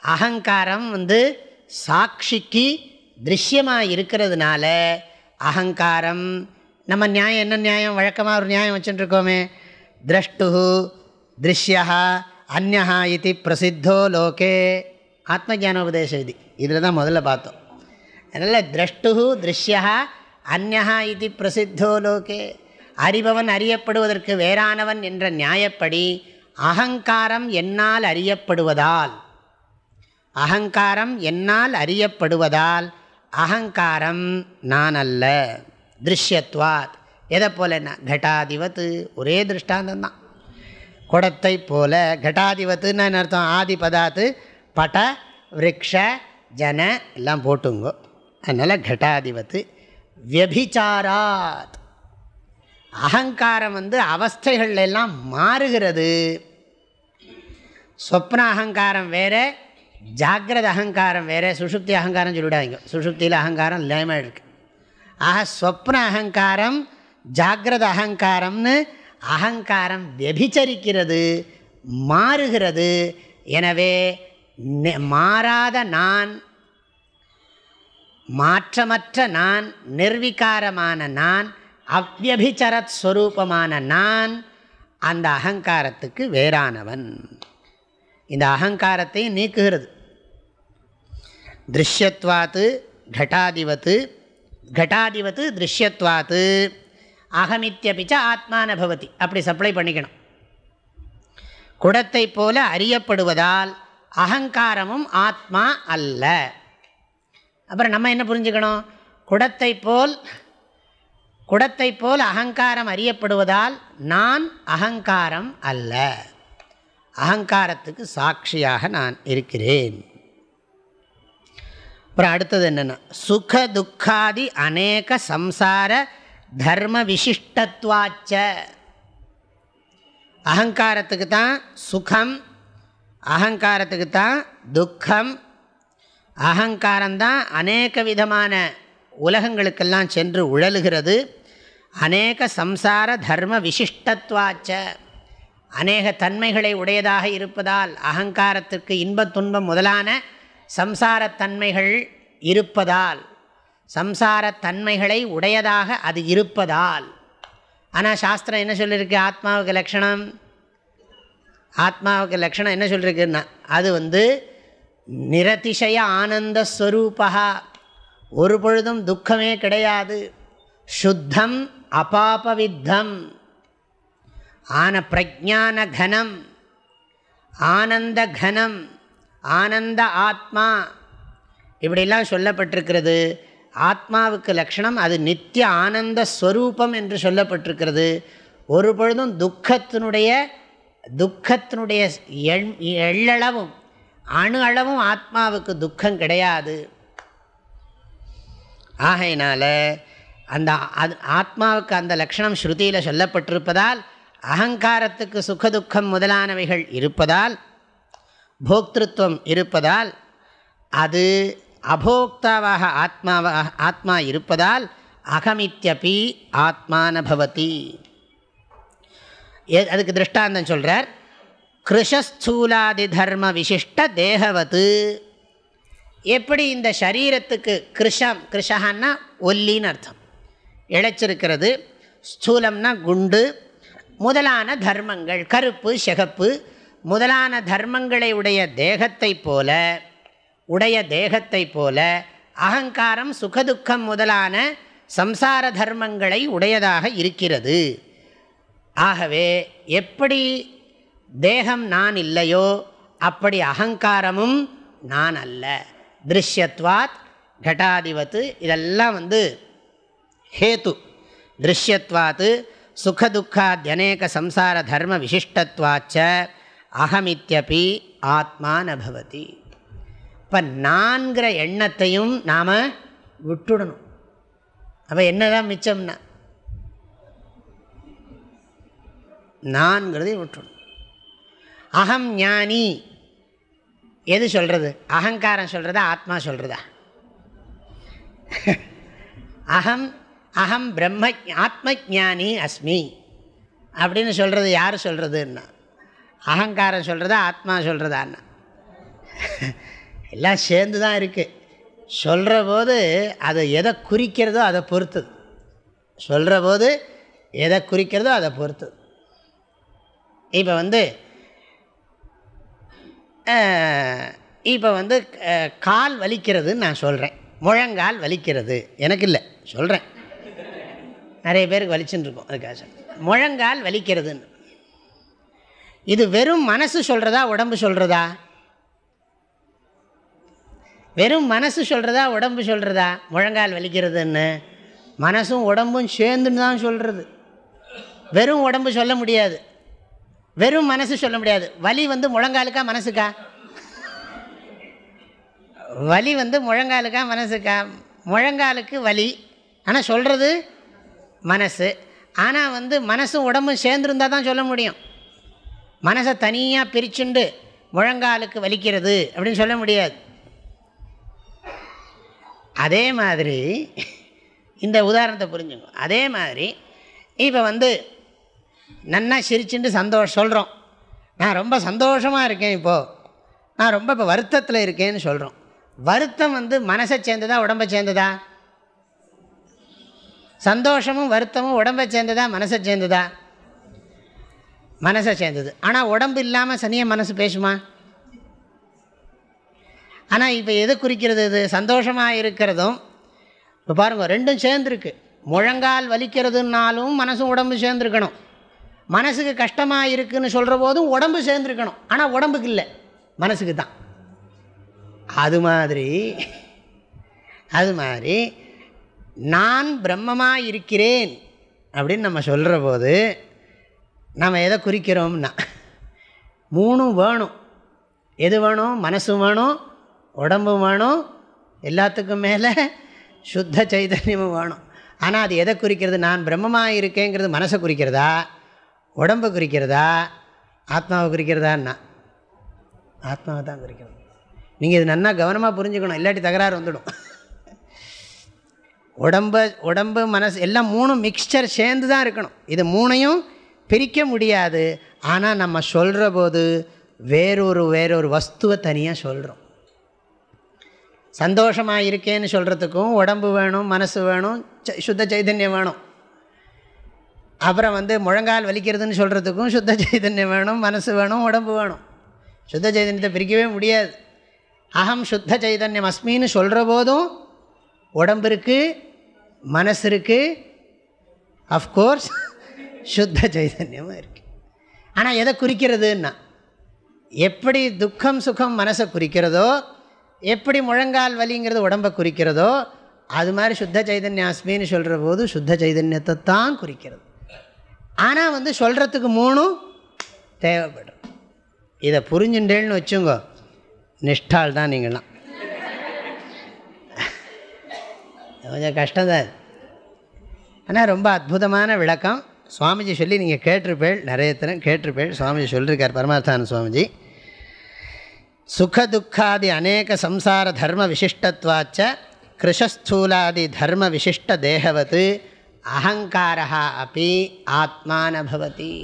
அகங்காரம் வந்து சாட்சிக்கு திருஷ்யமாக இருக்கிறதுனால அகங்காரம் நம்ம நியாயம் என்ன நியாயம் வழக்கமாக ஒரு நியாயம் வச்சுட்டுருக்கோமே. திரஷ்டு திருஷ்யா அந்நா இது பிரசித்தோ லோகே. ஆத்ம ஜானோபதேச விதி. இதில் தான் முதல்ல பார்த்தோம். அதனால் திரஷ்டு திருஷ்யா அந்நா இது பிரசித்தோ லோகே. அறிபவன் அறியப்படுவதற்கு வேறானவன் என்ற நியாயப்படி அகங்காரம் என்னால் அறியப்படுவதால். அகங்காரம் என்னால் அறியப்படுவதால் அகங்காரம் நான் அல்ல திருஷ்யத்வாத். எதை போலன்னா கட்டாதிவத்து ஒரே திருஷ்டாந்தம் தான். குடத்தை போல கட்டாதிபத்துன்னு அர்த்தம்? ஆதி பதாத்து பட விரக்ஷ ஜன எல்லாம் போட்டுங்கோ. அதனால் கட்டாதிபத்து. வியபிச்சாராத் அகங்காரம் வந்து அவஸ்தைகள் எல்லாம் மாறுகிறது. சொப்ன அகங்காரம் வேறு ஜாகிரத அகங்காரம் வேறு சுஷுப்தி அகங்காரம் சொல்லிவிடாதீங்க. சுஷுப்தியில் அகங்காரம் இல்லாமல் இருக்குது ஆக சொப்ன அகங்காரம் ஜாகிரத அகங்காரம்னு அகங்காரம் வெபிச்சரிக்கிறது மாறுகிறது. எனவே மாறாத நான் மாற்றமற்ற நான் நிர்விகாரமான நான் அவ்வபிச்சரத் ஸ்வரூபமான நான் அந்த அகங்காரத்துக்கு வேறானவன். இந்த அகங்காரத்தை நீக்குகிறது. திருஷ்யத்வாத்து கட்டாதிவத்து கட்டாதிவத்து திருஷ்யத்வாத்து. அகமித்யபிச்ச ஆத்மான பவதி. அப்படி சப்ளை பண்ணிக்கணும். குடத்தை போல அறியப்படுவதால் அகங்காரமும் ஆத்மா அல்ல. அப்புறம் நம்ம என்ன புரிஞ்சுக்கணும்? குடத்தை போல் குடத்தை போல் அகங்காரம் அறியப்படுவதால் நான் அகங்காரம் அல்ல. அகங்காரத்துக்கு சாட்சியாக நான் இருக்கிறேன். அப்புறம் அடுத்தது என்னென்னா சுக துக்காதி அநேக சம்சார தர்ம விசிஷ்டத்வாச்ச. அகங்காரத்துக்கு தான் சுகம் அகங்காரத்துக்கு தான் துக்கம் அகங்காரம்தான் அநேக விதமான உலகங்களுக்கெல்லாம் சென்று உழலுகிறது. அநேக சம்சார தர்ம விசிஷ்டத்வாச்ச. அநேக தன்மைகளை உடையதாக இருப்பதால் அகங்காரத்திற்கு இன்பத் துன்பம் முதலான சம்சாரத்தன்மைகள் இருப்பதால் சம்சாரத்தன்மைகளை உடையதாக அது இருப்பதால். ஆனால் சாஸ்திரம் என்ன சொல்லியிருக்கு ஆத்மாவுக்கு லக்ஷணம் ஆத்மாவுக்கு லக்ஷணம் என்ன சொல்லியிருக்குன்னா அது வந்து நிரதிசய ஆனந்த ஸ்வரூபா ஒரு பொழுதும் துக்கமே கிடையாது. சுத்தம் அபாபவித்தம். ஆன பிரஜான கனம் ஆனந்த கனம் ஆனந்த ஆத்மா. இப்படிலாம் சொல்லப்பட்டிருக்கிறது. ஆத்மாவுக்கு லக்ஷணம் அது நித்திய ஆனந்த ஸ்வரூபம் என்று சொல்லப்பட்டிருக்கிறது. ஒரு பொழுதும் துக்கத்தினுடைய துக்கத்தினுடைய எள்ளளவும் அணு அளவும் ஆத்மாவுக்கு துக்கம் கிடையாது. ஆகையினால் அந்த அது ஆத்மாவுக்கு அந்த லக்ஷணம் ஸ்ருதியில் சொல்லப்பட்டிருப்பதால் அகங்காரத்துக்கு சுகதுக்கம் முதலானவைகள் இருப்பதால் போக்திருத்துவம் இருப்பதால் அது அபோக்தாவாக ஆத்மாவாக ஆத்மா இருப்பதால் அகமித்யபி ஆத்மானபவதி. அதுக்கு திருஷ்டாந்தம் சொல்கிறார் கிருஷஸ்தூலாதி தர்ம விசிஷ்ட தேகவத்து. எப்படி இந்த சரீரத்துக்கு கிருஷம் கிருஷகான்னா ஒல்லின்னு அர்த்தம். இழைச்சிருக்கிறது. ஸ்தூலம்னா குண்டு முதலான தர்மங்கள் கருப்பு சிகப்பு. முதலான தர்மங்களை உடைய தேகத்தை போல உடைய தேகத்தை போல அகங்காரம் சுகதுக்கம் முதலான சம்சார தர்மங்களை உடையதாக இருக்கிறது. ஆகவே எப்படி தேகம் நான் இல்லையோ அப்படி அகங்காரமும் நான் அல்ல. திருஷ்யத்வாத் கட்டாதிபத்து இதெல்லாம் வந்து ஹேத்து திருஷ்யத்வாத்து சுகதுக்காத்யநேக சம்சார தர்ம விசிஷ்டத்வாச்ச அகமித்யபி ஆத்மா நபவதி. இப்போ நான்கிற எண்ணத்தையும் நாம் விட்டுடணும். அப்போ என்னதான் மிச்சம்னா? நான்கிறதையும் விட்டுடணும். அகம் ஞானி. எது சொல்கிறது அகங்காரம் சொல்கிறதா ஆத்மா சொல்கிறதா அகம் அகம் பிரம்ம ஆத்ம ஜானி அஸ்மி. அப்படின்னு சொல்கிறது யார் சொல்கிறதுன்னா அகங்காரம் சொல்கிறதா ஆத்மா சொல்கிறதான்னா எல்லாம் சேர்ந்து தான் இருக்குது சொல்கிற போது அதை எதை குறிக்கிறதோ அதை பொறுத்தது. சொல்கிற போது எதை குறிக்கிறதோ அதை பொறுத்தது. இப்போ வந்து இப்போ வந்து கால் வலிக்கிறதுன்னு நான் சொல்கிறேன் முழங்கால் வலிக்கிறது. எனக்கு இல்லை சொல்கிறேன் நிறைய பேருக்கு வலிச்சுன்னு இருக்கும் அதுக்காக. முழங்கால் வலிக்கிறதுன்னு. இது வெறும் மனசு சொல்கிறதா உடம்பு சொல்கிறதா வெறும் மனசு சொல்கிறதா உடம்பு சொல்கிறதா முழங்கால் வலிக்கிறதுன்னு மனசும் உடம்பும் சேர்ந்துன்னு தான் சொல்கிறது வெறும் உடம்பு சொல்ல முடியாது. வெறும் மனசு சொல்ல முடியாது. வலி வந்து முழங்காலுக்கா மனசுக்கா? வலி வந்து முழங்காலுக்கா மனசுக்கா? முழங்காலுக்கு வலி. ஆனால் சொல்கிறது மனசு. ஆனால் வந்து மனசும் உடம்பும் சேர்ந்துருந்தால் தான் சொல்ல முடியும். மனசை தனியாக பிரிச்சுண்டு முழங்காலுக்கு வலிக்கிறது அப்படின்னு சொல்ல முடியாது. அதே மாதிரி இந்த உதாரணத்தை புரிஞ்சுங்க. அதே மாதிரி இப்போ வந்து நன்னா சிரிச்சுட்டு சந்தோஷம் சொல்கிறோம் நான் ரொம்ப சந்தோஷமாக இருக்கேன் இப்போது நான் ரொம்ப இப்போ வருத்தத்தில் இருக்கேன்னு சொல்கிறோம் வருத்தம் வந்து மனசை சேர்ந்ததா உடம்பை சேர்ந்ததா? சந்தோஷமும் வருத்தமும் உடம்பை சேர்ந்ததா மனசை சேர்ந்ததா? மனசை சேர்ந்தது. ஆனால் உடம்பு இல்லாமல் சனியாக மனசு பேசுமா? ஆனால் இப்போ எது குறிக்கிறது இது? சந்தோஷமாக இருக்கிறதும் இப்போ பாருங்கள் ரெண்டும் சேர்ந்துருக்கு. முழங்கால் வலிக்கிறதுனாலும் மனசும் உடம்பு சேர்ந்துருக்கணும். மனசுக்கு கஷ்டமாக இருக்குதுன்னு சொல்கிற போதும் உடம்பு சேர்ந்துருக்கணும். ஆனால் உடம்புக்கு இல்லை. மனசுக்கு தான். அது மாதிரி அது மாதிரி நான் பிரம்மமாக இருக்கிறேன் அப்படின்னு நம்ம சொல்கிற போது நம்ம எதை குறிக்கிறோம்னா மூணும் வேணும். எது வேணும்? மனசும் வேணும் உடம்பும் வேணும் எல்லாத்துக்கும் மேலே சுத்த சைதன்யமும் வேணும். ஆனால் அது எதை குறிக்கிறது? நான் பிரம்மமாக இருக்கேங்கிறது மனசை குறிக்கிறதா? உடம்பை குறிக்கிறதா? ஆத்மாவை குறிக்கிறதான்னா? ஆத்மாவை தான் குறிக்கணும். நீங்கள் இது நன்னா கவனமாக புரிஞ்சுக்கணும். இல்லாட்டி தகராறு வந்துடும். உடம்பு உடம்பு மனசு எல்லாம் மூணும் மிக்சர் சேர்ந்து தான் இருக்கணும். இது மூணையும் பிரிக்க முடியாது. ஆனால் நம்ம சொல்கிற போது வேறொரு வேறொரு வஸ்துவை தனியாக சொல்கிறோம் சந்தோஷமாக இருக்கேன்னு சொல்கிறதுக்கும் உடம்பு வேணும் மனசு வேணும் சுத்த சைதன்யம் வேணும். அப்புறம் வந்து முழங்கால் வலிக்கிறதுன்னு சொல்கிறதுக்கும் சுத்த சைதன்யம் வேணும் மனசு வேணும் உடம்பு வேணும். சுத்த சைதன்யத்தை பிரிக்கவே முடியாது. அகம் சுத்த சைதன்யம் அஸ்மின்னு சொல்கிற போதும் உடம்பு இருக்குது மனசு இருக்குது அஃப்கோர்ஸ் சுத்த சைதன்யமும் இருக்குது ஆனால் எதை குறிக்கிறதுன்னா எப்படி துக்கம் சுகம் மனசை குறிக்கிறதோ எப்படி முழங்கால் வலிங்கிறது உடம்பை குறிக்கிறதோ அது மாதிரி சுத்த சைதன்யாஸ்மின்னு சொல்கிற போது சுத்த சைதன்யத்தை தான் குறிக்கிறது. ஆனால் வந்து சொல்கிறதுக்கு மூணும் தேவைப்படும். இதை புரிஞ்சுட்டேன்னு வச்சுங்கோ நிஷ்டால் தான் நீங்களாம் கொஞ்சம் கஷ்டம்தான் இது. ஆனால் ரொம்ப அற்புதமான விளக்கம். சுவாமிஜி சொல்லி நீங்கள் கேட்டிருப்பேள் நிறைய தினம் கேட்டிருப்பேள். சுவாமிஜி சொல்லியிருக்கார் பரமார்த்தான சுவாமிஜி. சுகதுக்காதி அநேக சம்சார தர்ம விசிஷ்டத்வாச்ச கிருஷஸ்தூலாதி தர்ம விசிஷ்ட தேகவத் அகங்காரா அப்படி ஆத்மான பவதி.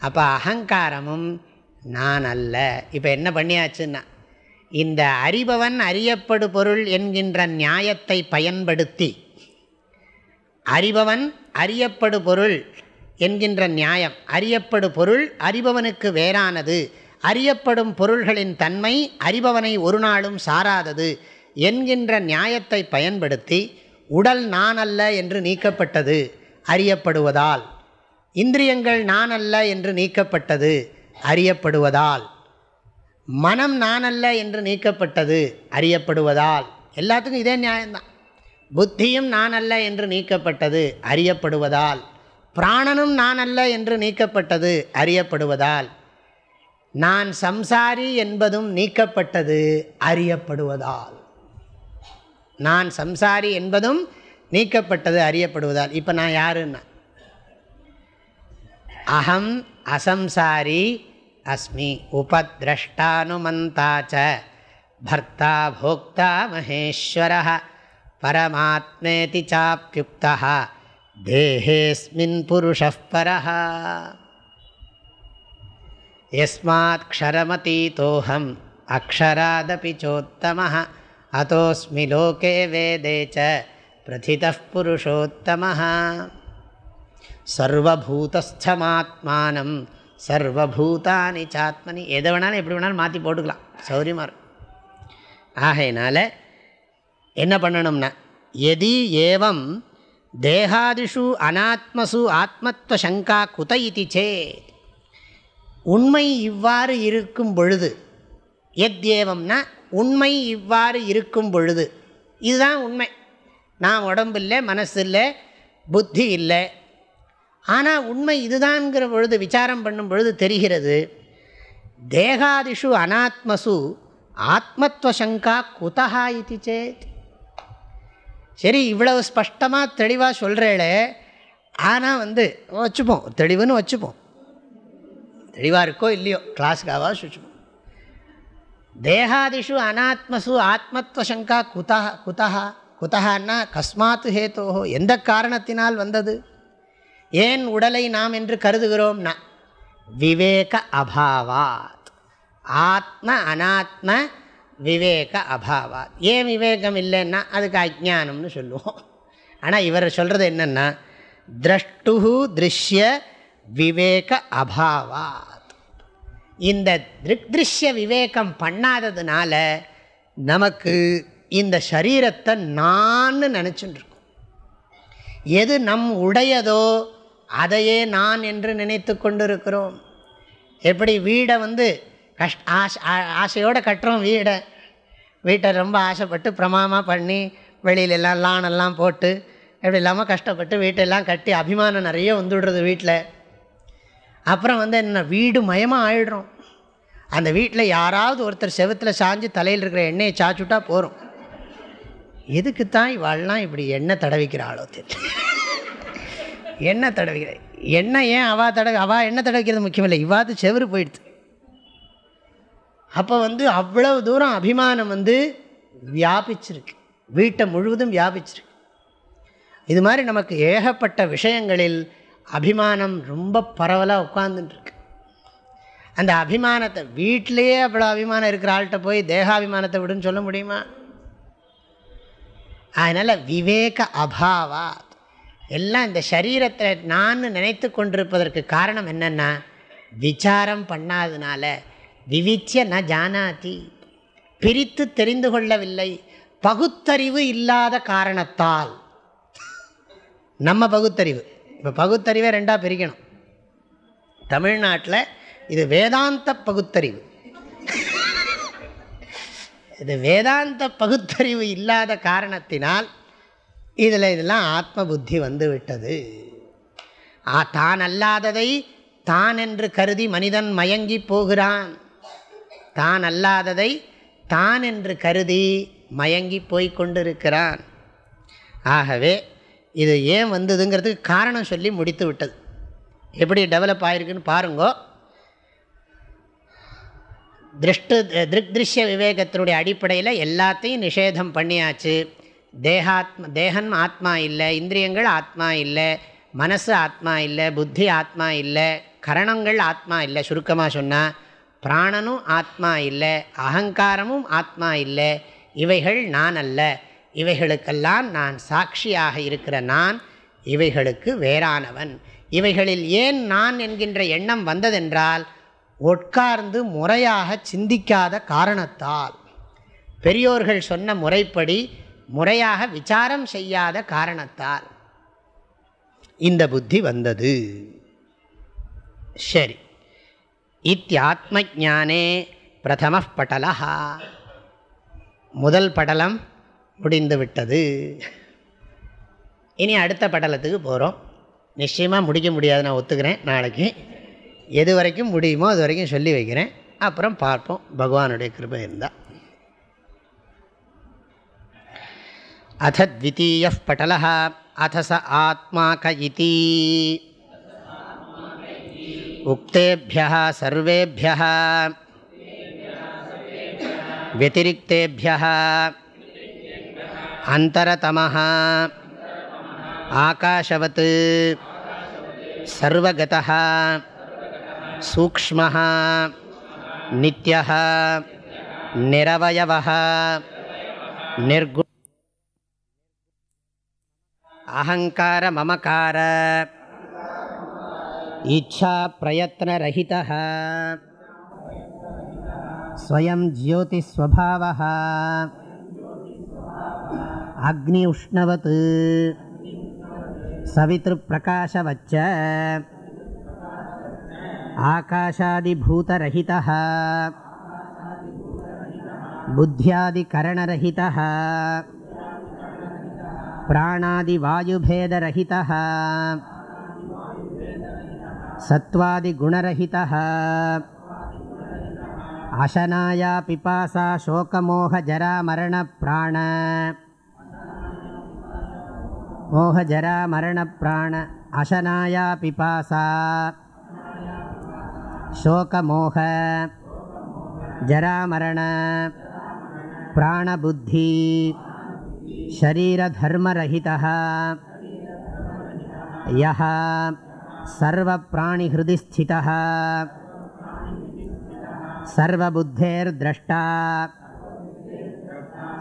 அப்போ அகங்காரமும் நான் அல்ல இப்போ என்ன பண்ணியாச்சுன்னா இந்த அறிபவன் அறியப்படு பொருள் என்கின்ற நியாயத்தை பயன்படுத்தி அறிபவன் அறியப்படு பொருள் என்கின்ற நியாயம் அறியப்படு பொருள் அறிபவனுக்கு வேறானது அறியப்படும் பொருள்களின் தன்மை அறிபவனை ஒரு நாளும் சாராதது என்கின்ற நியாயத்தை பயன்படுத்தி உடல் நான் அல்ல என்று நீக்கப்பட்டது அறியப்படுவதால் இந்திரியங்கள் நான் அல்ல என்று நீக்கப்பட்டது அறியப்படுவதால். மனம் நான் அல்ல என்று நீக்கப்பட்டது அறியப்படுவதால். எல்லாத்துக்கும் இதே நியாயம்தான். புத்தியும் நான் அல்ல என்று நீக்கப்பட்டது அறியப்படுவதால். பிராணனும் நான் அல்ல என்று நீக்கப்பட்டது அறியப்படுவதால். நான் சம்சாரி என்பதும் நீக்கப்பட்டது அறியப்படுவதால். நான் சம்சாரி என்பதும் நீக்கப்பட்டது அறியப்படுவதால். இப்போ நான் யாருன்னா? அகம் அசம்சாரி अस्मि उपद्रष्टानुमन्ता च। भर्ता भोक्ता महेश्वरः, परमात्मेति चाप्युक्तः, देहेऽस्मिन् पुरुषः परः। यस्मात्क्षरमतीतोऽहम् अक्षरादपि चोत्तमः, अतोऽस्मि लोके वेदे च प्रथितः पुरुषोत्तमः। सर्वभूतस्थमात्मानं சர்வபூதானி சாத்மனி. எதை வேணாலும் எப்படி வேணாலும் மாற்றி போட்டுக்கலாம். சௌரியமாக இருக்கும் என்ன பண்ணணும்னா எதி ஏவம் தேகாதிஷு அனாத்மசு ஆத்மத்துவ சங்கா குத இது சேத் உண்மை இவ்வாறு இருக்கும் பொழுது எத்யேவம்னா உண்மை இவ்வாறு இருக்கும் பொழுது. இதுதான் உண்மை. நான் உடம்பு இல்லை மனசு இல்லை புத்தி இல்லை ஆனால் உண்மை இதுதான்ங்கிற பொழுது விசாரம் பண்ணும் பொழுது தெரிகிறது. தேகாதிஷு அனாத்மசு ஆத்மத்வசங்கா குதஹா இது சேத். சரி இவ்வளவு ஸ்பஷ்டமாக தெளிவாக சொல்கிறேளே ஆனால் வந்து வச்சுப்போம் தெளிவுன்னு வச்சுப்போம். தெளிவாக இருக்கோ இல்லையோ கிளாஸுக்காவா வச்சுப்போம். தேகாதிஷு அனாத்மசு ஆத்மத்வசங்கா குதா குதா குதஹான்னா கஸ்மாத்து ஹேத்தோஹோ எந்த காரணத்தினால் வந்தது? ஏன் உடலை நாம் என்று கருதுகிறோம்னா விவேக அபாவாத். ஆத்ம அனாத்ம விவேக அபாவாத். ஏன் விவேகம் இல்லைன்னா அதுக்கு அஜானம்னு சொல்லுவோம். ஆனால் இவர் சொல்கிறது என்னென்னா திரஷ்டு திருஷ்ய விவேக அபாவாத். இந்த திருஷ்ய விவேகம் பண்ணாததுனால நமக்கு இந்த சரீரத்தை நான் நினச்சிட்டு இருக்கோம். எது நம் உடையதோ அதையே நான் என்று நினைத்து கொண்டிருக்கிறோம். எப்படி வீடை வந்து கஷ் ஆசை ஆசையோடு கட்டுறோம் வீடை. வீட்டை ரொம்ப ஆசைப்பட்டு பிரமாமாக பண்ணி வெளியிலெல்லாம் லானெல்லாம் போட்டு எப்படி இல்லாமல் கஷ்டப்பட்டு வீட்டெல்லாம் கட்டி அபிமானம் நிறைய வந்துவிடுறது வீட்டில். அப்புறம் வந்து என்ன வீடு மயமாக ஆயிடுறோம். அந்த வீட்டில் யாராவது ஒருத்தர் செவத்தில் சாஞ்சு தலையில் இருக்கிற எண்ணெயை சாச்சுட்டா போகிறோம் எதுக்கு தான் இவாள்லாம் இப்படி எண்ணெய் தடவிக்கிறாளோ தெரியல. எண்ணெய் தடவிக்கிறது எண்ணெய் ஏன் அவா தட அவா எண்ணெய் தடவிக்கிறது முக்கியமில்லை. இவாது செவரு போயிடுது. அப்போ வந்து அவ்வளவு தூரம் அபிமானம் வந்து வியாபிச்சிருக்கு. வீட்டை முழுவதும் வியாபிச்சிருக்கு. இது மாதிரி நமக்கு ஏகப்பட்ட விஷயங்களில் அபிமானம் ரொம்ப பரவலாக உட்கார்ந்துட்டுருக்கு. அந்த அபிமானத்தை வீட்டிலேயே அவ்வளோ அபிமானம் இருக்கிற ஆள்கிட்ட போய் தேகாபிமானத்தை விடுன்னு சொல்ல முடியுமா? அதனால் விவேக அபாவா. எல்லாம் இந்த சரீரத்தை நான் நினைத்து கொண்டிருப்பதற்கு காரணம் என்னென்னா விசாரம் பண்ணாதனால விவிச்சிய ந ஜானாதி. பிரித்து தெரிந்து கொள்ளவில்லை பகுத்தறிவு இல்லாத காரணத்தால். நம்ம பகுத்தறிவு. இப்போ பகுத்தறிவை ரெண்டாக பிரிக்கணும். தமிழ்நாட்டில் இது வேதாந்த பகுத்தறிவு. இது வேதாந்த பகுத்தறிவு இல்லாத காரணத்தினால் இதில் இதெல்லாம் ஆத்ம புத்தி வந்து விட்டது தான் அல்லாததை தான் என்று கருதி மனிதன் மயங்கி போகிறான். தான் அல்லாததை தான் என்று கருதி மயங்கி போய் கொண்டிருக்கிறான். ஆகவே இது ஏன் வந்ததுங்கிறதுக்கு காரணம் சொல்லி முடித்து விட்டது. எப்படி டெவலப் ஆகிருக்குன்னு பாருங்கோ. திருஷ்டு திருஷ்ய விவேகத்தினுடைய அடிப்படையில் எல்லாத்தையும் நிஷேதம் பண்ணியாச்சு. தேகாத்ம தேகன் ஆத்மா இல்லை இந்திரியங்கள் ஆத்மா இல்லை மனசு ஆத்மா இல்லை புத்தி ஆத்மா இல்லை கரணங்கள் ஆத்மா இல்லை சுருக்கமாக சொன்னால் பிராணனும் ஆத்மா இல்லை அகங்காரமும் ஆத்மா இல்லை இவைகள் நான் அல்ல. இவைகளுக்கெல்லாம் நான் சாட்சியாக இருக்கிற நான் இவைகளுக்கு வேறானவன். இவைகளில் ஏன் நான் என்கின்ற எண்ணம் வந்ததென்றால் உட்கார்ந்து முறையாக சிந்திக்காத காரணத்தால். பெரியோர்கள் சொன்ன முறைப்படி முறையாக விசாரம் செய்யாத காரணத்தால் இந்த புத்தி வந்தது. சரி. இத்தியாத்ம ஜானே பிரதம படலஹா முதல் படலம் முடிந்துவிட்டது இனி அடுத்த படலத்துக்கு போகிறோம் நிச்சயமாக முடிக்க முடியாது நான் ஒத்துக்கிறேன் நாளைக்கு. எது வரைக்கும் முடியுமோ அது வரைக்கும் சொல்லி வைக்கிறேன். அப்புறம் பார்ப்போம். பகவானுடைய கிருபை இருந்தால் अथ द्वितीयः पटलः अथ स आत्माक इति उक्तेभ्यः सर्वेभ्यः व्यतिरिक्तेभ्यः अन्तरतमः आकाशवत् सर्वगतः सूक्ष्मः नित्यः निरवयवः निर्गु அகங்கார மமக்கார. இச்சா பிரயத்னரகித ஸ்வயம் ஜோதிஸ்வபாவ அக்னி உஷ்ணவத். சவித்திருப்பிரகாசவச்ச ஆகாஷாதிபூதரகித புத்தியாதிகரணரகிதா प्राणादिवायुभेदरहितः। सत्त्वादिगुणरहितः। अशनाया पिपासा शोकमोहजरामरणप्राण मोहजरामरणप्राण अशनाया पिपासा शोकमोह जरामरण प्राणबुद्धि शरीरधर्मरहितः यः सर्वप्राणिहृदि स्थितः सर्वबुद्धेर्द्रष्टा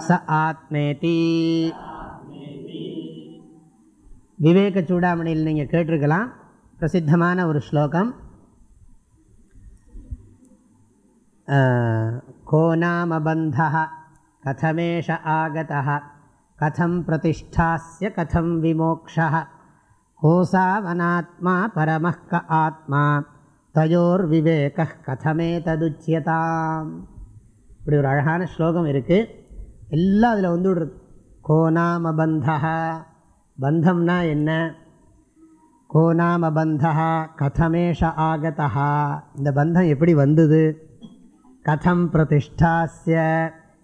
स ஆத்மேதி விவேக சூடாமணியில் நீங்கள் கேட்டிருக்கலாம் பிரசித்தமான ஒரு ஸ்லோகம் को नाम बन्धः கதம் பிரதிஷ்டாஸ்ய கதம் விமோக்ஷா ஹோசாவனாத்மா பரமஹ்க ஆத்மா தயோர் விவேக கதமே ததுச்சியதாம் இப்படி ஒரு அழகான ஸ்லோகம் இருக்குது எல்லாம் அதில் வந்து விடுறது கோநாம பந்தா பந்தம்னா என்ன? கோநாம பந்தா கதமேஷ ஆகதா இந்த பந்தம் எப்படி வந்தது? கதம் பிரதிஷ்டாஸ்ய.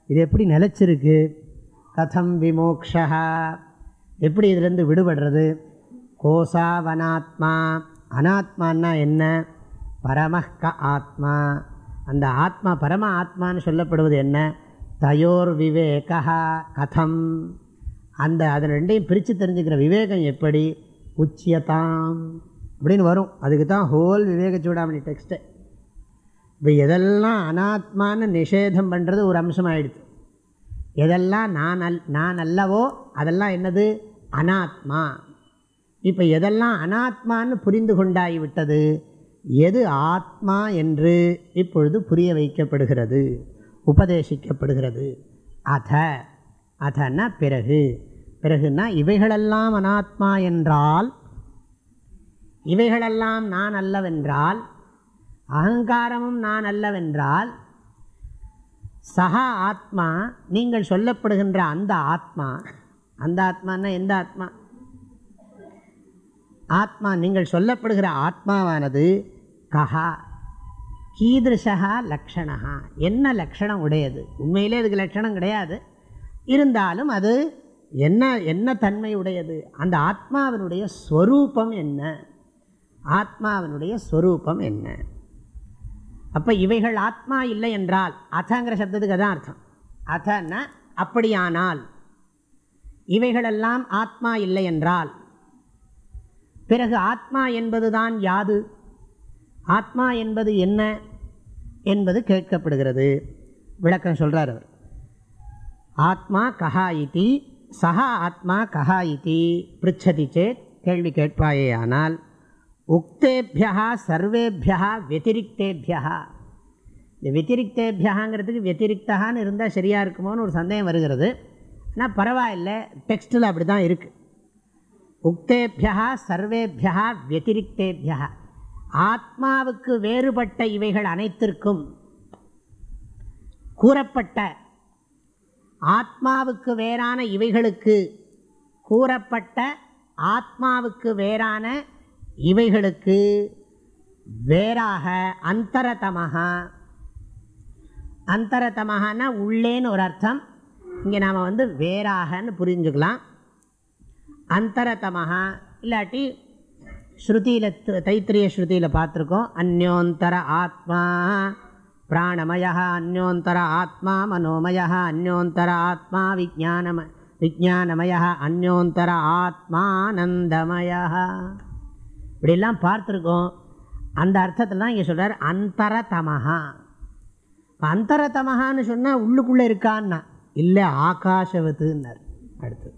இது எப்படி நிலச்சிருக்கு? கதம் விமோக்ஷா எப்படி இதிலேருந்து விடுபடுறது? கோசாவனாத்மா. அனாத்மான்னா என்ன? பரமஹ்க ஆத்மா. அந்த ஆத்மா பரம ஆத்மான்னு சொல்லப்படுவது என்ன? தயோர் விவேகா கதம். அந்த அதன் ரெண்டையும் பிரித்து தெரிஞ்சுக்கிற விவேகம் எப்படி? உச்சியதாம். அப்படின்னு வரும். அதுக்கு தான் ஹோல் விவேக சூடாமணி டெக்ஸ்ட்டு. இப்போ எதெல்லாம் அனாத்மான்னு நிஷேதம் பண்ணுறது ஒரு அம்சம் எதெல்லாம் நான் அல் நான் அல்லவோ அதெல்லாம் என்னது? அனாத்மா. இப்போ எதெல்லாம் அனாத்மான்னு புரிந்து கொண்டாகிவிட்டது எது ஆத்மா என்று இப்பொழுது புரிய வைக்கப்படுகிறது உபதேசிக்கப்படுகிறது. அத அதன்னா பிறகு பிறகுன்னா இவைகளெல்லாம் அனாத்மா என்றால் இவைகளெல்லாம் நான் அல்லவென்றால் அகங்காரமும் நான் அல்லவென்றால் சகா ஆத்மா நீங்கள் சொல்லப்படுகின்ற அந்த ஆத்மா அந்த ஆத்மான்னா எந்த ஆத்மா? ஆத்மா நீங்கள் சொல்லப்படுகிற ஆத்மாவானது கஹா கீதிருஷா லக்ஷணா என்ன லக்ஷணம் உடையது? உண்மையிலே அதுக்கு லட்சணம் கிடையாது. இருந்தாலும் அது என்ன என்ன தன்மை உடையது? அந்த ஆத்மாவினுடைய ஸ்வரூபம் என்ன? ஆத்மாவினுடைய ஸ்வரூபம் என்ன? அப்போ இவைகள் ஆத்மா இல்லை என்றால் அதங்கிற சப்தத்துக்கு அதான் அர்த்தம். அதன்னா அப்படியானால் இவைகளெல்லாம் ஆத்மா இல்லை என்றால் பிறகு ஆத்மா என்பதுதான் யாது? ஆத்மா என்பது என்ன என்பது கேட்கப்படுகிறது. விளக்கம் சொல்கிறார் அவர். ஆத்மா கஹா இத்தி சஹா ஆத்மா கஹா இத்தி பிருச்சதி சேத் கேள்வி கேட்பாயே ஆனால் உக்தேபியா சர்வேபியா வெத்திரிக்தேபியா இந்த வெத்திரிக்தேபியாங்கிறதுக்கு வெத்திரிக்தகான்னு இருந்தால் சரியாக இருக்குமோன்னு ஒரு சந்தேகம் வருகிறது. ஆனால் பரவாயில்ல டெக்ஸ்டில் அப்படி தான் இருக்குது உக்தேபியா சர்வேபியா வெத்திரிக்தேபியா ஆத்மாவுக்கு வேறுபட்ட இவைகள் அனைத்திற்கும் கூறப்பட்ட ஆத்மாவுக்கு வேறான இவைகளுக்கு கூறப்பட்ட ஆத்மாவுக்கு வேறான இவைகளுக்கு வேறாக அந்தரதமஹா. அந்தரதமஹான்னா உள்ளேன்னு ஒரு அர்த்தம். இங்கே நாம் வந்து வேறாகன்னு புரிஞ்சுக்கலாம். அந்தரதமஹா இல்லாட்டி ஸ்ருதியில் தைத்திரிய ஸ்ருதியில் பார்த்துருக்கோம். அந்யோந்தர ஆத்மா பிராணமயா அந்யோந்தர ஆத்மா மனோமயா அந்யோந்தர ஆத்மா விஜானம விஜானமய அந்யோந்தர ஆத்மானந்தமயா இப்படிலாம் பார்த்துருக்கோம். அந்த அர்த்தத்தில் தான் இங்கே சொல்கிறார் அந்தரதமஹா. அந்தரதமஹான்னு சொன்னால் உள்ளுக்குள்ளே இருக்கான்னா இல்லை ஆகாஷவத்துன்னார் அடுத்து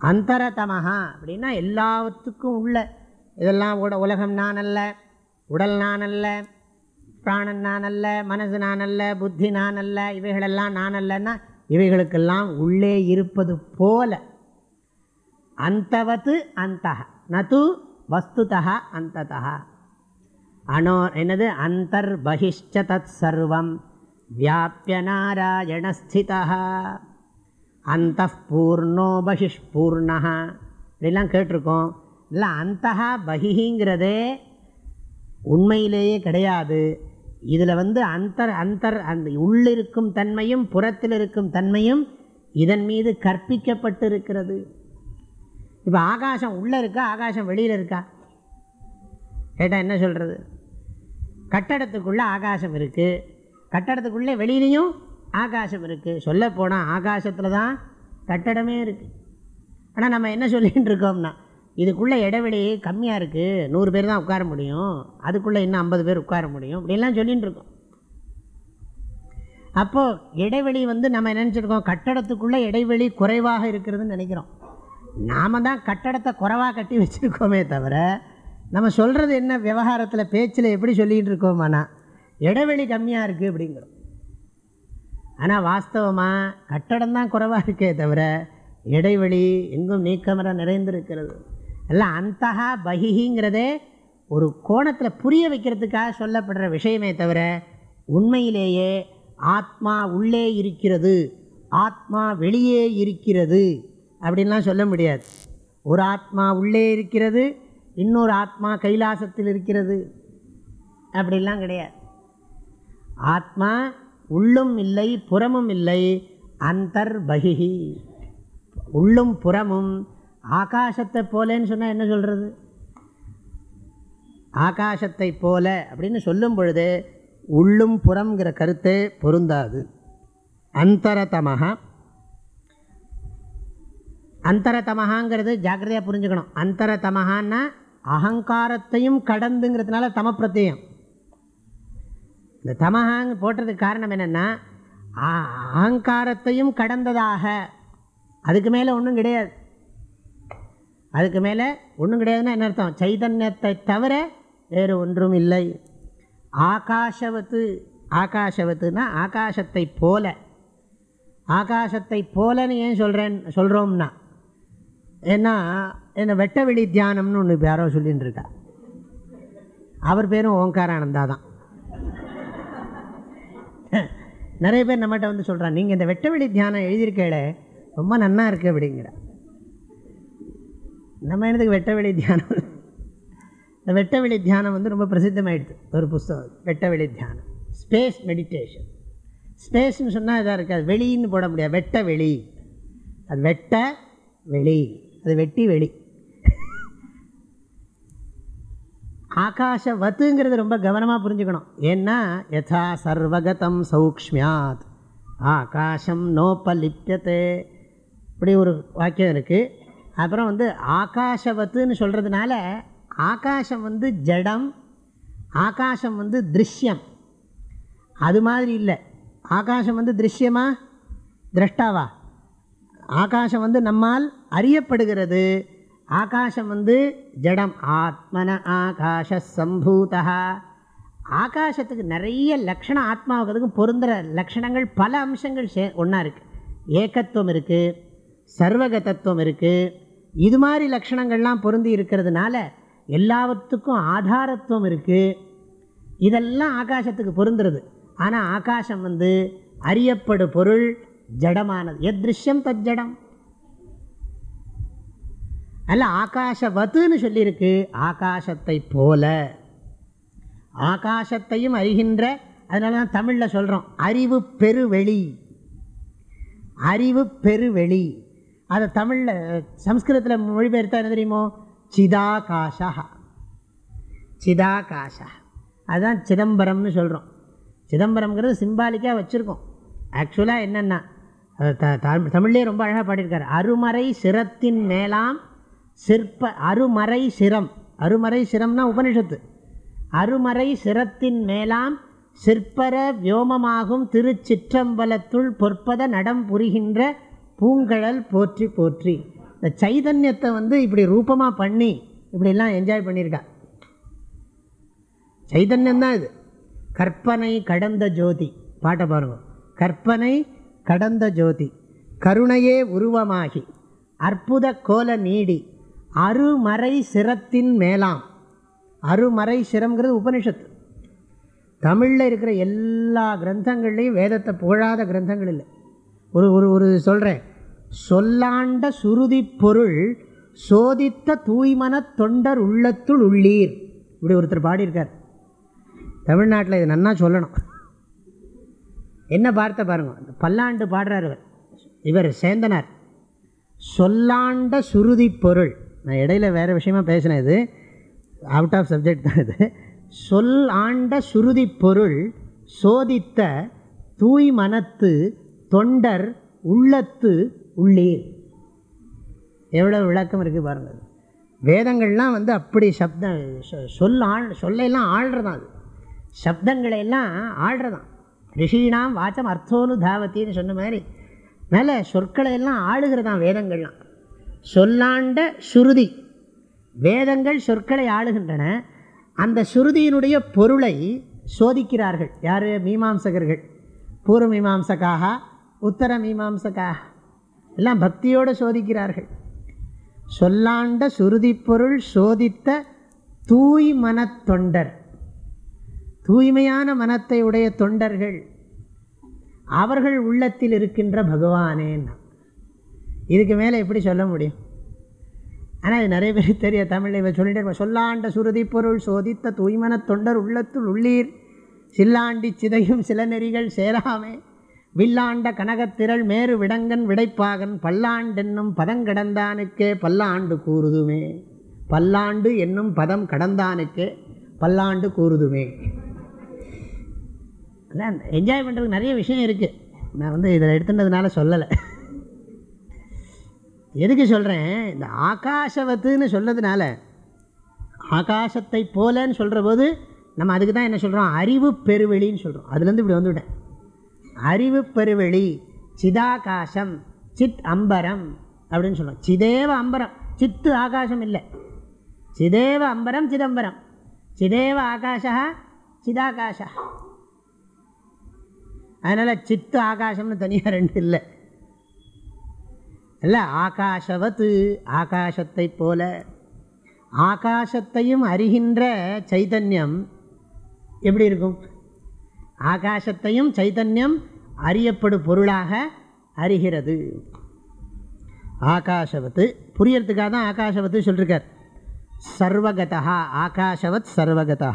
அந்தரதமஹா அப்படின்னா எல்லாத்துக்கும் உள்ள இதெல்லாம் உட உலகம் நான் அல்ல உடல் நான் அல்ல பிராணன் நான் அல்ல மனசு நான் அல்ல புத்தி நான் அல்ல இவைகளெல்லாம் நான் அல்லன்னா இவைகளுக்கெல்லாம் உள்ளே இருப்பது போல. அந்தவத்து அந்த நது வஸ்துதா அந்ததா அனோ என்னது? அந்தர்பகிஷ்ட தத் சர்வம் வியாபிய நாராயணஸ்திதா அந்த பூர்ணோ பகிஷ்பூர்ணா இப்படிலாம் கேட்டிருக்கோம். இல்லை அந்த பகிங்கிறதே உண்மையிலேயே கிடையாது. இதில் வந்து அந்தர் அந்தர் அந்த உள்ளிருக்கும் தன்மையும் புறத்தில் இருக்கும் தன்மையும் இதன் மீது கற்பிக்கப்பட்டு இருக்கிறது இப்போ ஆகாசம் உள்ளே இருக்கா ஆகாசம் வெளியில் இருக்கா? கேட்டால் என்ன சொல்கிறது கட்டடத்துக்குள்ளே ஆகாசம் இருக்குது கட்டடத்துக்குள்ளே வெளியிலையும் ஆகாசம் இருக்குது சொல்லப்போனால் ஆகாசத்தில் தான் கட்டடமே இருக்குது ஆனால் நம்ம என்ன சொல்லிகிட்டு இருக்கோம்னா இதுக்குள்ளே இடைவெளி கம்மியாக இருக்குது நூறு பேர் தான் உட்கார முடியும். அதுக்குள்ளே இன்னும் ஐம்பது பேர் உட்கார முடியும். இப்படிலாம் சொல்லிகிட்டு இருக்கோம். அப்போது இடைவெளி வந்து நம்ம நினச்சிருக்கோம்? கட்டடத்துக்குள்ளே இடைவெளி குறைவாக இருக்கிறதுன்னு நினைக்கிறோம். நாம் தான் கட்டடத்தை குறைவாக கட்டி வச்சுருக்கோமே தவிர நம்ம சொல்கிறது என்ன விவகாரத்தில் பேச்சில் எப்படி சொல்லிகிட்டு இருக்கோமானா இடைவெளி கம்மியாக இருக்குது அப்படிங்கிறோம். ஆனால் வாஸ்தவமாக கட்டடம் தான் குறைவாக இருக்கே தவிர இடைவெளி எங்கும் நீக்கமர நிறைந்திருக்கிறது. எல்லாம் அந்தகா பகிங்கிறதே ஒரு கோணத்தில் புரிய வைக்கிறதுக்காக சொல்லப்படுற விஷயமே தவிர உண்மையிலேயே ஆத்மா உள்ளே இருக்கிறது ஆத்மா வெளியே இருக்கிறது. அப்படின்லாம் சொல்ல முடியாது. ஒரு ஆத்மா உள்ளே இருக்கிறது இன்னொரு ஆத்மா கைலாசத்தில் இருக்கிறது. அப்படிலாம் கிடையாது. ஆத்மா உள்ளும் இல்லை புறமும் இல்லை அந்தர் பகிஹி. உள்ளும் புறமும் ஆகாசத்தை போலேன்னு சொன்னால் என்ன சொல்கிறது ஆகாசத்தை போல அப்படின்னு சொல்லும் பொழுது உள்ளும் புறம்ங்கிற கருத்தே பொருந்தாது. அந்தரதமக அந்தரதமஹாங்கிறது ஜாக்கிரதையாக புரிஞ்சுக்கணும். அந்தரதமஹான்னா அகங்காரத்தையும் கடந்துங்கிறதுனால தமப்பிரத்தியம் இந்த தமஹாங்க போட்டதுக்கு காரணம் என்னென்னா அகங்காரத்தையும் கடந்ததாக. அதுக்கு மேலே ஒன்றும் கிடையாது. அதுக்கு மேலே ஒன்றும் கிடையாதுன்னா என்ன அர்த்தம்? சைதன்யத்தை தவிர வேறு ஒன்றும் இல்லை. ஆகாஷவத்து ஆகாஷவத்துனா ஆகாசத்தை போல. ஆகாசத்தை போலன்னு ஏன் சொல்கிறேன் சொல்கிறோம்னா ஏன்னா என்ன வெட்ட வெளி தியானம்னு ஒன்று யாரோ சொல்லிகிட்டு இருக்கா அவர் பேரும் ஓங்காரானந்தா தான் நிறைய பேர் நம்மகிட்ட வந்து சொல்கிறான் நீங்கள் இந்த வெட்ட வெளி தியானம் எழுதியிருக்கேளே ரொம்ப நன்னா இருக்குது அப்படிங்கிற. நம்ம என்னதுக்கு வெட்ட வெளி தியானம்? இந்த வெட்ட வெளி தியானம் வந்து ரொம்ப பிரசித்தமாயிடுது. ஒரு புஸ்தகம் வெட்ட வெளி தியானம் ஸ்பேஸ் மெடிடேஷன் ஸ்பேஸ்னு சொன்னால் இதாக இருக்காது வெளின்னு போட முடியாது. வெட்ட வெளி அது வெட்ட வெளி அது வெட்டி வெளி. ஆகாஷவத்துங்கிறது ரொம்ப கவனமாக புரிஞ்சுக்கணும். ஏன்னா யதா சர்வகதம் சௌக்ஷ்மியாத். ஆகாஷம் நோப்பலிப்பியத்தே இப்படி ஒரு வாக்கியம் இருக்குது அப்புறம் வந்து ஆகாஷவத்துன்னு சொல்கிறதுனால ஆகாசம் வந்து ஜடம் ஆகாசம் வந்து திருஷ்யம். அது மாதிரி இல்லை. ஆகாசம் வந்து திருஷ்யமா? திரஷ்டாவா? ஆகாசம் வந்து நம்மால் அறியப்படுகிறது. ஆகாசம் வந்து ஜடம் ஆத்மன ஆகாஷ சம்பூதா ஆகாசத்துக்கு நிறைய லக்ஷணம் ஆத்மாவுக்கு பொருந்துகிற லக்ஷணங்கள் பல அம்சங்கள் சே ஒன்றா இருக்குது ஏகத்துவம் இருக்குது சர்வகதத்துவம் இருக்குது இது மாதிரி லக்ஷணங்கள்லாம் பொருந்தி இருக்கிறதுனால எல்லாத்துக்கும் ஆதாரத்துவம் இருக்குது இதெல்லாம் ஆகாசத்துக்கு பொருந்துறது. ஆனால் ஆகாசம் வந்து அறியப்படு பொருள் ஜடமானது. எத் திருஷ்யம் தத் ஜடம்? அல்ல ஆகாஷவத்துன்னு சொல்லியிருக்கு. ஆகாசத்தை போல. ஆகாசத்தையும் அறிகின்ற அதனால தான் தமிழில் சொல்கிறோம் அறிவு பெருவெளி. அறிவு பெருவெளி. அதை தமிழில் சம்ஸ்கிருதத்தில் மொழிபெயர்த்தா என்ன தெரியுமோ? சிதாகாஷா சிதாகாஷா அதுதான் சிதம்பரம்னு சொல்கிறோம் சிதம்பரம்ங்கிறது சிம்பாலிக்காக வச்சுருக்கோம். ஆக்சுவலாக என்னென்னா தமிழ்லேயே ரொம்ப அழகாக பாடியிருக்காரு. அருமறை சிரத்தின் மேலாம் சிற்ப அருமறை சிரம். அருமறை சிரம்னா உபனிஷத்து அருமறை சிரத்தின் மேலாம் சிற்பர வியோமமாகும் திருச்சிற்றம்பலத்துள் பொற்பத நடம் புரிகின்ற பூங்கழல் போற்றி போற்றி. இந்த சைதன்யத்தை வந்து இப்படி ரூபமாக பண்ணி இப்படிலாம் என்ஜாய் பண்ணியிருக்கா. சைதன்யம் தான் இது. கற்பனை கடந்த ஜோதி. பாட்டை பாருங்க. கற்பனை கடந்த ஜோதி கருணையே உருவமாகி அற்புத கோல நீடி அருமறை சிரத்தின் மேலாம். அருமறை சிரம்ங்கிறது உபனிஷத்து. தமிழில் இருக்கிற எல்லா கிரந்தங்கள்லையும் வேதத்தை புகழாத கிரந்தங்கள் இல்லை. ஒரு ஒரு ஒரு சொல்கிறேன் சொல்லாண்ட சுருதி பொருள் சோதித்த தூய்மனத் தொண்டர் உள்ளத்துள் உள்ளீர். இப்படி ஒருத்தர் பாடியிருக்கார். தமிழ்நாட்டில் இது நன்னா சொல்லணும். என்ன வார்த்தை பாருங்க. பல்லாண்டு பாடுறார் இவர். இவர் சேந்தனார். சொல்லாண்ட சுருதி பொருள். நான் இடையில வேறு விஷயமா பேசினேன் இது. அவுட் ஆஃப் சப்ஜெக்ட் தான் இது. சொல் ஆண்ட சுருதி பொருள் சோதித்த தூய் மனத்து தொண்டர் உள்ளத்து உள்ளீர். எவ்வளோ விளக்கம் இருக்குது பாருங்கள் வேதங்கள்லாம் வந்து அப்படி சப்த சொல் ஆள் சொல்லையெல்லாம் ஆள்றதான் அது. சப்தங்களையெல்லாம் ஆள்றதான். ரிஷீனாம் வாச்சம் அர்த்தோனு தாவத்தின்னு சொன்ன மாதிரி மேலே சொற்களை எல்லாம் ஆளுகிறதான் வேதங்கள்லாம். சொல்லாண்ட சுருதி. வேதங்கள் சொற்களை ஆளுகின்றன. அந்த சுருதியினுடைய பொருளை சோதிக்கிறார்கள். யார்? மீமாம்சகர்கள். பூர்வ மீமாம்சகாக உத்தர மீமாம்சகாக எல்லாம் பக்தியோடு சோதிக்கிறார்கள். சொல்லாண்ட சுருதி பொருள் சோதித்த தூய் மனத் தொண்டர். தூய்மையான மனத்தை உடைய தொண்டர்கள் அவர்கள் உள்ளத்தில் இருக்கின்ற பகவானேன்னா இதுக்கு மேலே எப்படி சொல்ல முடியும்? ஆனால் இது நிறைய பேருக்கு தெரிய தமிழில் இவன் சொல்லிட்டு சொல்லாண்ட சுருதி பொருள் சோதித்த தூய்மனத் தொண்டர் உள்ளத்துள் உள்ளீர். சில்லாண்டி சிதையும் சில நெறிகள் சேராமே. வில்லாண்ட கனகத்திரள் மேறு விடங்கன் விடைப்பாகன் பல்லாண்டென்னும் பதங்கடந்தானுக்கே பல்லாண்டு கூறுதுமே. பல்லாண்டு என்னும் பதம் கடந்தானுக்கே பல்லாண்டு கூறுதுமே. அதான் என்ஜாய் பண்ணுறதுக்கு நிறைய விஷயம் இருக்குது நான் வந்து இதில் எடுத்துனதுனால சொல்லலை. எதுக்கு சொல்கிறேன் இந்த ஆகாசவத்துன்னு சொல்லதுனால ஆகாசத்தை போலன்னு சொல்கிற போது நம்ம அதுக்கு தான் என்ன சொல்கிறோம் அறிவு பெருவெளின்னு சொல்கிறோம் அதுலேருந்து இப்படி வந்துவிட்டேன் அறிவு பெருவெளி சிதாகாசம் சித் அம்பரம் அப்படின்னு சொல்கிறோம் சிதேவ அம்பரம். சித்து ஆகாசம் இல்லை. சிதேவ அம்பரம் சிதம்பரம். சிதேவ ஆகாஷா சிதாகாஷா. அதனால் சித்து ஆகாசம்னு தனியாக ரெண்டு இல்லை. இல்லை ஆகாஷவத்து ஆகாசத்தை போல. ஆகாசத்தையும் அறிகின்ற சைதன்யம் எப்படி இருக்கும்? ஆகாசத்தையும் சைதன்யம் அறியப்படும் பொருளாக அறிகிறது. ஆகாஷவத்து புரியறதுக்காக தான் ஆகாஷவத்து சொல்லியிருக்கார் சர்வகதா ஆகாஷவத் சர்வகதா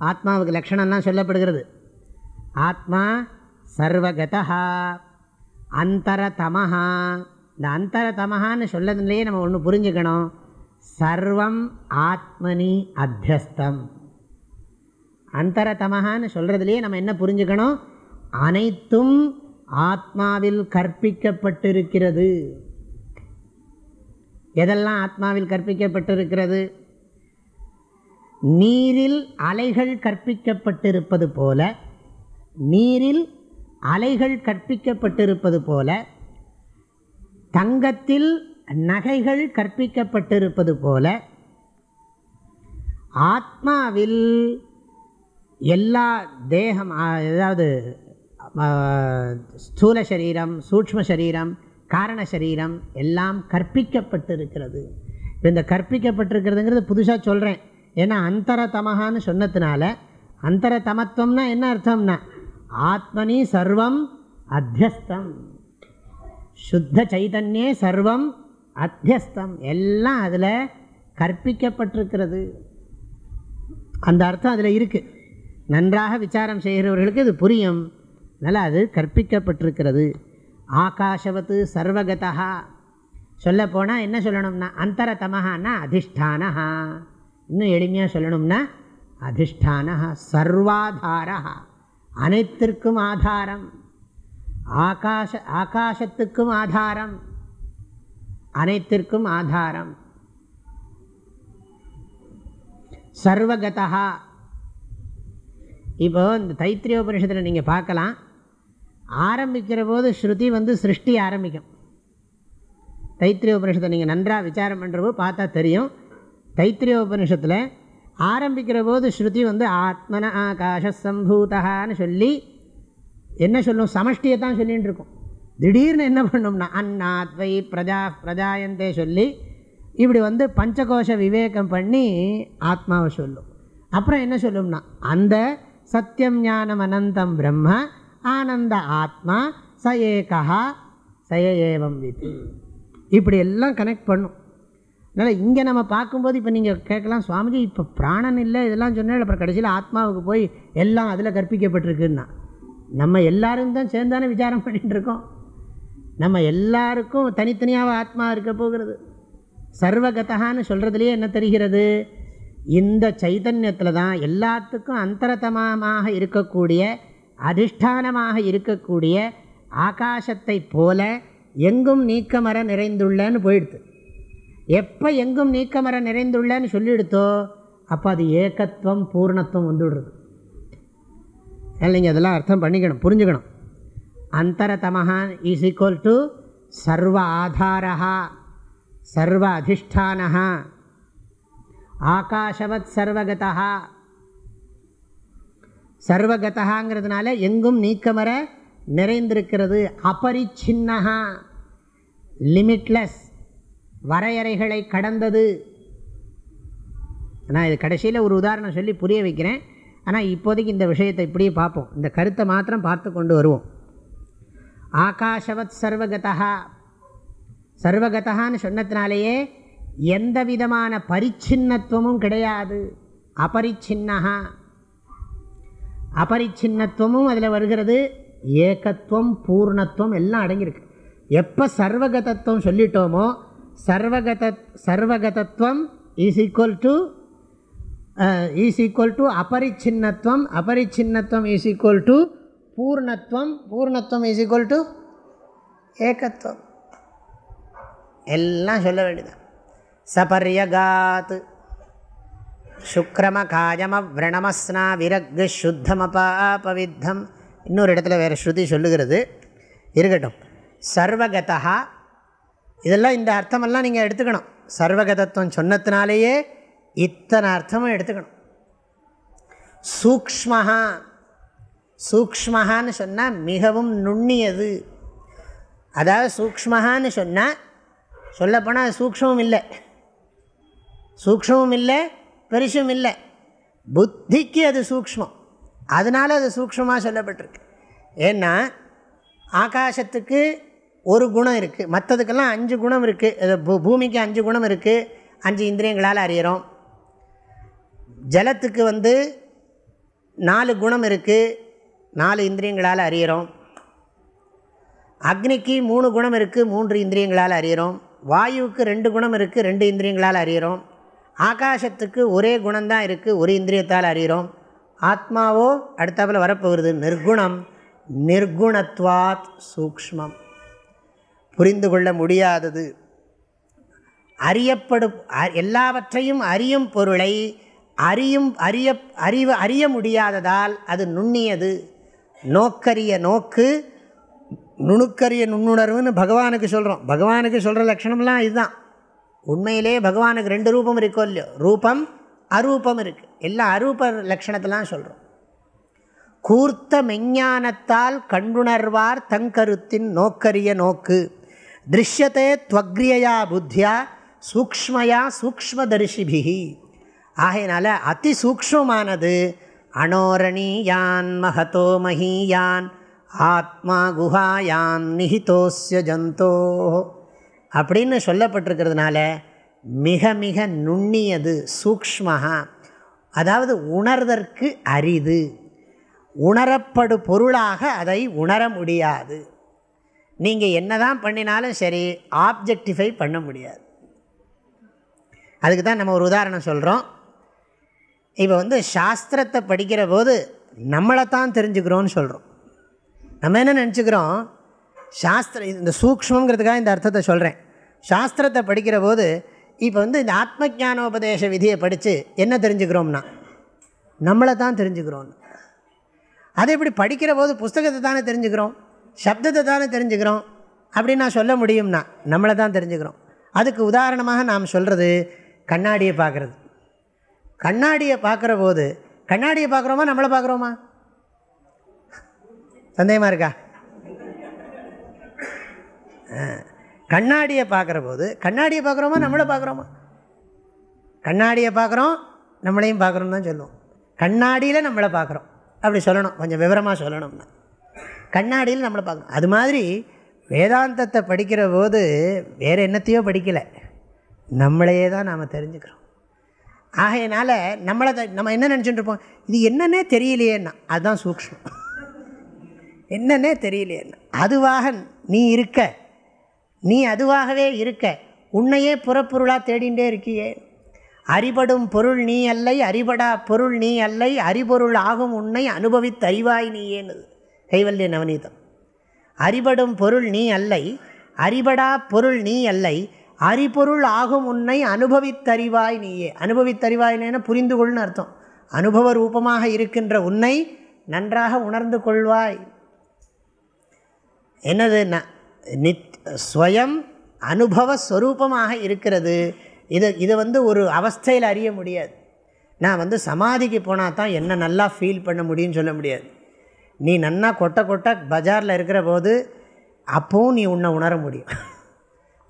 ஆத்மாவுக்கு லக்ஷணம்லாம் சொல்லப்படுகிறது. ஆத்மா சர்வகதா அந்தரதமஹா. இந்த அந்தரதமஹான்னு சொல்லதுலேயே நம்ம ஒன்று புரிஞ்சுக்கணும். சர்வம் ஆத்மனி அத்தியஸ்தம். அந்தரதமஹான்னு சொல்கிறதுலையே நம்ம என்ன புரிஞ்சுக்கணும்? அனைத்தும் ஆத்மாவில் கற்பிக்கப்பட்டிருக்கிறது. எதெல்லாம் ஆத்மாவில் கற்பிக்கப்பட்டிருக்கிறது? நீரில் அலைகள் கற்பிக்கப்பட்டிருப்பது போல நீரில் அலைகள் கற்பிக்கப்பட்டிருப்பது போல தங்கத்தில் நகைகள் கற்பிக்கப்பட்டிருப்பது போல ஆத்மாவில் எல்லா தேகம் அதாவது ஸ்தூல சரீரம் சூக்ஷ்ம சரீரம் காரண சரீரம் எல்லாம் கற்பிக்கப்பட்டிருக்கிறது. இப்போ இந்த கற்பிக்கப்பட்டிருக்கிறதுங்கிறது புதுசாக சொல்கிறேன் ஏன்னா அந்தரதமகான்னு சொன்னதுனால அந்தரதமத்துவம்னா என்ன அர்த்தம்னா ஆத்மனி சர்வம் அத்தியஸ்தம். சுத்த சைதன்யே சர்வம் அத்தியஸ்தம். எல்லாம் அதில் கற்பிக்கப்பட்டிருக்கிறது. அந்த அர்த்தம் அதில் இருக்குது நன்றாக விசாரம் செய்கிறவர்களுக்கு இது புரியும். அதனால் அது கற்பிக்கப்பட்டிருக்கிறது. ஆகாஷவத்து சர்வகதா சொல்ல போனால் என்ன சொல்லணும்னா அந்தரதமஹான்னா அதிஷ்டானஹா. இன்னும் எளிமையாக சொல்லணும்னா அதிஷ்டானஹா சர்வாதாரஹா. அனைத்திற்கும் ஆதாரம். ஆகாச ஆகாசத்துக்கும் ஆதாரம். அனைத்திற்கும் ஆதாரம். சர்வகதா இப்போ இந்த தைத்திரிய உபனிஷத்தில் நீங்கள் பார்க்கலாம். ஆரம்பிக்கிற போது ஸ்ருதி வந்து சிருஷ்டி ஆரம்பிக்கும். தைத்திரிய உபனிஷத்தை நீங்கள் நன்றாக விசாரம் பண்ணுறப்போ பார்த்தா தெரியும். தைத்திரிய உபனிஷத்தில் ஆரம்பிக்கிற போது ஸ்ருதி வந்து ஆத்மன ஆகாஷ சம்பூதகான்னு சொல்லி என்ன சொல்லும்? சமஷ்டியை தான் சொல்லிகிட்டு இருக்கும் திடீர்னு என்ன பண்ணோம்னா அன்னாத்வை பிரஜா பிரஜாயந்தே சொல்லி இப்படி வந்து பஞ்சகோஷ விவேகம் பண்ணி ஆத்மாவை சொல்லும். அப்புறம் என்ன சொல்லும்னா அந்த சத்தியம் ஞானம் அனந்தம் பிரம்ம ஆனந்த ஆத்மா ச ஏகா சய ஏவம் வித்து இப்படி எல்லாம் கனெக்ட் பண்ணும். அதனால் இங்கே நம்ம பார்க்கும்போது இப்போ நீங்கள் கேட்கலாம் சுவாமிஜி இப்போ பிராணன் இல்லை? இதெல்லாம் சொன்னால் அப்புறம் கடைசியில் ஆத்மாவுக்கு போய் எல்லாம் அதில் கற்பிக்கப்பட்டிருக்குன்னா நம்ம எல்லாரும் தான் சேர்ந்தானே விசாரம் பண்ணிகிட்ருக்கோம் நம்ம எல்லாருக்கும் தனித்தனியாக ஆத்மா இருக்க போகிறது. சர்வகதான்னு சொல்கிறதுலையே என்ன தெரிகிறது? இந்த சைதன்யத்தில் தான் எல்லாத்துக்கும் அந்தரதமமாக இருக்கக்கூடிய அதிஷ்டானமாக இருக்கக்கூடிய ஆகாசத்தை போல எங்கும் நீக்கமர நிறைந்துள்ளன்னு போயிடுது. எப்போ எங்கும் நீக்கமர நிறைந்துள்ளன்னு சொல்லிடுத்தோ அப்போ அது ஏகத்துவம் பூர்ணத்துவம் வந்துவிடுறது இல்லைங்க அதெல்லாம் அர்த்தம் பண்ணிக்கணும் புரிஞ்சுக்கணும். அந்தரதமஹா இஸ் ஈக்குவல் டு சர்வ ஆதாரா சர்வ அதிஷ்டானா ஆகாஷவத் சர்வகதா சர்வகதாங்கிறதுனால எங்கும் நீக்கமர நிறைந்திருக்கிறது அபரிச்சின்னா லிமிட்லெஸ் வரையறைகளை கடந்தது. நான் இது கடைசியில் ஒரு உதாரணம் சொல்லி புரிய வைக்கிறேன். ஆனால் இப்போதைக்கு இந்த விஷயத்தை இப்படியே பார்ப்போம். இந்த கருத்தை மாத்திரம் பார்த்து கொண்டு வருவோம். ஆகாஷவத் சர்வகதா சர்வகதான்னு சொன்னதுனாலேயே எந்த விதமான பரிச்சின்னத்துவமும் கிடையாது. அபரிச்சின்னஹா. அபரிச்சின்னத்துவமும் அதில் வருகிறது. ஏகத்துவம் பூர்ணத்துவம் எல்லாம் அடங்கியிருக்கு. எப்போ சர்வகதத்துவம் சொல்லிட்டோமோ சர்வகத சர்வகதத்துவம் is equal to is equal to அபரிச்சின்னத்துவம் அபரிச்சின்னத்துவம் இஸ் ஈக்குவல் டு பூர்ணத்துவம் பூர்ணத்துவம் இஸ் ஈக்குவல் டு ஏகத்துவம் எல்லாம் சொல்ல வேண்டியதான் சபரியகாத் சுக்ரம காயம விரணமஸ்னா விரகு சுத்தமபாபவித்தம் இன்னொரு இடத்துல வேறு ஸ்ருதி சொல்லுகிறது இருக்கட்டும் சர்வகதா இதெல்லாம் இந்த அர்த்தமெல்லாம் நீங்கள் எடுத்துக்கணும். சர்வகதத்துவம் சொன்னதுனாலேயே இத்தனை அர்த்தமும் எடுத்துக்கணும். சூக்ஷ்மஹா. சூக்ஷ்மஹான்னு சொன்னால் மிகவும் நுண்ணியது. அதாவது சூக்ஷ்மஹான்னு சொன்னால் சொல்லப்போனால் சூக்ஷமும் இல்லை. சூக்ஷமும் இல்லை பெருசும் இல்லை. புத்திக்கு அது சூக்ஷ்மம். அதனால் அது சூக்ஷ்மமாக சொல்லப்பட்டிருக்கு. ஏன்னா ஆகாசத்துக்கு ஒரு குணம் இருக்குது மற்றதுக்கெல்லாம் அஞ்சு குணம் இருக்குது பூ பூமிக்கு அஞ்சு குணம் இருக்குது அஞ்சு இந்திரியங்களால் அறியிறோம். ஜலத்துக்கு வந்து நாலு குணம் இருக்குது நாலு இந்திரியங்களால் அறியிறோம். அக்னிக்கு மூணு குணம் இருக்குது மூன்று இந்திரியங்களால் அறியிறோம். வாயுவுக்கு ரெண்டு குணம் இருக்குது ரெண்டு இந்திரியங்களால் அறியிறோம். ஆகாசத்துக்கு ஒரே குணம்தான் இருக்குது ஒரு இந்திரியத்தால் அறியிறோம். ஆத்மாவோ அடுத்தாப்பில் வரப்போகிறது நிர்குணம். நிர்குணத்வாத் சூக்ஷ்மம். புரிந்து கொள்ள முடியாதது. அறியப்படும் எல்லாவற்றையும் அறியும் பொருளை அறியும் அறிய அறிவு அறிய முடியாததால் அது நுண்ணியது. நோக்கரிய நோக்கு நுணுக்கரிய நுண்ணுணர்வுன்னு பகவானுக்கு சொல்கிறோம் பகவானுக்கு சொல்கிற லட்சணம்லாம் இதுதான். உண்மையிலே பகவானுக்கு ரெண்டு ரூபம் இருக்கோ இல்லையோ? ரூபம் அரூபம் இருக்குது எல்லாம் அரூப லட்சணத்தெல்லாம் சொல்கிறோம் கூர்த்த மெஞ்ஞானத்தால் கண்டுணர்வார் தங்கருத்தின் நோக்கரிய நோக்கு. திருஷ்யத்தே துவக்ரியயா புத்தியா சூக்ஷ்மயா சூக்ஷ்மதர்ஷிபிகி ஆகையினால அதி சூக்ஷ்மமானது அனோரணீயான் மகதோ மஹீயான் ஆத்மா குஹாயாம் நிஹிதோஸ்ய ஜந்தோ அப்படின்னு சொல்லப்பட்டிருக்கிறதுனால மிக மிக நுண்ணியது சூக்ஷ்மஹா. அதாவது உணர்தற்கு அரிது. உணரப்படு பொருளாக அதை உணர முடியாது. நீங்கள் என்ன தான் பண்ணினாலும் சரி ஆப்ஜெக்டிஃபை பண்ண முடியாது. அதுக்கு தான் நம்ம ஒரு உதாரணம் சொல்கிறோம் இப்போ வந்து சாஸ்திரத்தை படிக்கிற போது நம்மளை தான் தெரிஞ்சுக்கிறோன்னு சொல்கிறோம் நம்ம என்ன நினச்சிக்கிறோம்? சாஸ்திர இந்த சூக்ஷ்மங்கிறதுக்காக இந்த அர்த்தத்தை சொல்கிறேன் சாஸ்திரத்தை படிக்கிற போது இப்போ வந்து இந்த ஆத்ம ஜானோபதேச விதியை படித்து என்ன தெரிஞ்சுக்கிறோம்னா நம்மளை தான் தெரிஞ்சுக்கிறோம் அதை இப்படி படிக்கிற போது புஸ்தகத்தை தானே தெரிஞ்சுக்கிறோம்? சப்தத்தை தானே தெரிஞ்சுக்கிறோம். அப்படின்னு நான் சொல்ல முடியும்னா நம்மளை தான் தெரிஞ்சுக்கிறோம். அதுக்கு உதாரணமாக நாம் சொல்கிறது கண்ணாடியை பார்க்குறது. கண்ணாடியை பார்க்குற போது கண்ணாடியை பார்க்குறோமா நம்மளை பார்க்குறோமா? சந்தேகமாக இருக்கா? கண்ணாடியை பார்க்குற போது கண்ணாடியை பார்க்குறோமா நம்மளை பார்க்குறோமா? கண்ணாடியை பார்க்குறோம் நம்மளையும் பார்க்குறோம் தான் சொல்லுவோம். கண்ணாடியில் நம்மளை பார்க்குறோம். அப்படி சொல்லணும் கொஞ்சம் விவரமாக சொல்லணும்னா. கண்ணாடியில் நம்மளை பார்க்கணும் அது மாதிரி வேதாந்தத்தை படிக்கிற போது வேறு என்னத்தையோ படிக்கலை. நம்மளையே தான் நாம் தெரிஞ்சுக்கிறோம். ஆகையினால் நம்மளை நம்ம என்ன நினச்சிட்டு இருப்போம்? இது என்னன்னே தெரியலையேன்னா அதுதான் சூக்ஷ்மம். என்னன்னே தெரியலையேன்னா அதுவாக நீ இருக்க நீ அதுவாகவே இருக்க உன்னையே புறப்பொருளாக தேடிகிட்டே இருக்கியே. அறிபடும் பொருள் நீ அல்லை அறிபடா பொருள் நீ அல்லை அறிபொருள் ஆகும் உன்னை அனுபவித்து அறிவாய் ஏனுது கைவல்ய நவநீதம் அறிபடும் பொருள் நீ அல்லை அறிபடா பொருள் நீ அல்லை அறிபொருள் ஆகும் உன்னை அனுபவித்தறிவாய் நீயே. அனுபவித்தறிவாய்னேன புரிந்து கொள்னு அர்த்தம். அனுபவ ரூபமாக இருக்கின்ற உன்னை நன்றாக உணர்ந்து கொள்வாய். என்னது? ந நித் ஸ்வயம் அனுபவ ஸ்வரூபமாக இருக்கிறது. இது இதை வந்து ஒரு அவஸ்தையில் அறிய முடியாது. நான் வந்து சமாதிக்கு போனால் தான் என்ன நல்லா ஃபீல் பண்ண முடியும்னு சொல்ல முடியாது. நீ நன்னா கொட்ட கொட்ட பஜாரில் இருக்கிற போது அப்போவும் நீ உன்னை உணர முடியும்.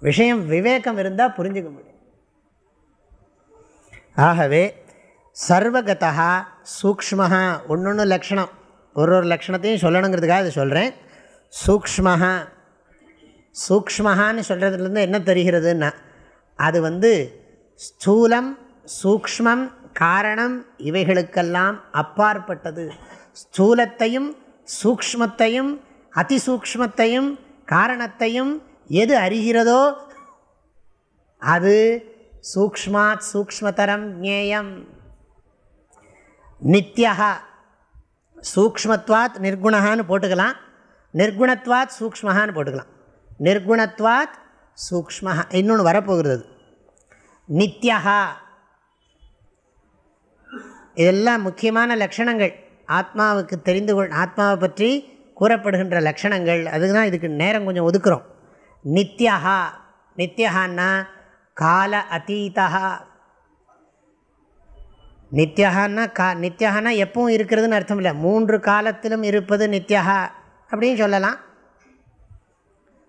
விஷயம் விவேகம் இருந்தால் புரிஞ்சுக்க முடியும். ஆகவே சர்வகதா சூக்ஷ்மஹா ஒன்று ஒன்று லக்ஷணம் ஒரு ஒரு லக்ஷணத்தையும் சொல்லணுங்கிறதுக்காக அதை சொல்கிறேன் சூக்மஹா சூக்ஷ்மஹான்னு சொல்கிறதுலேருந்து என்ன தெரிகிறதுன்னா அது வந்து ஸ்தூலம் சூக்ஷ்மம் காரணம் இவைகளுக்கெல்லாம் அப்பாற்பட்டது. ஸ்தூலத்தையும் சூக்ஷ்மத்தையும் அதிசூக்ஷ்மத்தையும் காரணத்தையும் எது அறிகிறதோ அது சூக்ஷ்மாத் சூக்ஷ்மதரம் ஜேயம் நித்யா சூக்ஷ்மத்வாத் நிர்குணகான்னு போட்டுக்கலாம். நிர்குணத்வாத் சூக்ஷ்மஹான்னு போட்டுக்கலாம். நிர்குணத்வாத் சூக்மஹா இன்னொன்று வரப்போகிறது. நித்யா இதெல்லாம் முக்கியமான லட்சணங்கள். ஆத்மாவுக்கு தெரிந்து கொள் ஆத்மாவை பற்றி கூறப்படுகின்ற லட்சணங்கள் அதுக்கு தான் இதுக்கு நேரம் கொஞ்சம் ஒதுக்குறோம். நித்யஹா நித்யஹான்னா கால அத்தீதா நித்யஹான்னா கா நித்யஹானா எப்பவும் இருக்கிறதுன்னு அர்த்தம் இல்லை. மூன்று காலத்திலும் இருப்பது நித்யஹா அப்படின்னு சொல்லலாம்.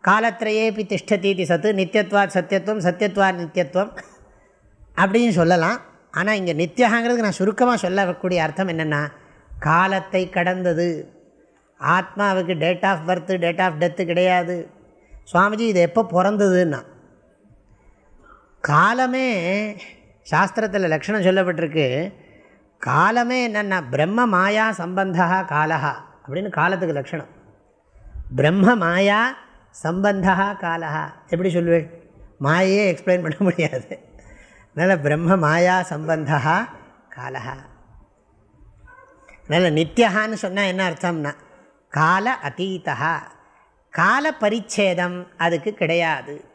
காலத்திரையேபி திஷ்டதீதி சத்து நித்தியத்வாத் சத்தியத்துவம் சத்தியத்வாத் நித்தியத்துவம் அப்படின்னு சொல்லலாம். ஆனால் இங்கே நித்தியகாங்கிறதுக்கு நான் சுருக்கமாக சொல்லக்கூடிய அர்த்தம் என்னென்னா காலத்தை கடந்தது. ஆத்மாவுக்கு date of birth date of death கிடையாது. சுவாமிஜி இது எப்போ பிறந்ததுன்னா? காலமே சாஸ்திரத்தில் லக்ஷணம் சொல்லப்பட்டிருக்கு. காலமே என்னென்னா பிரம்ம மாயா சம்பந்தா காலஹா அப்படின்னு காலத்துக்கு லக்ஷணம் பிரம்ம மாயா சம்பந்தா காலஹா. எப்படி சொல்லுவேன்? மாயையே எக்ஸ்பிளைன் பண்ண முடியாது. அதனால் பிரம்ம மாயா சம்பந்தா காலஹா. அதனால் நித்தியகான்னு சொன்னால் என்ன அர்த்தம்னா கால அத்தீதா கால பரிச்சேதம் அதுக்கு கிடையாது.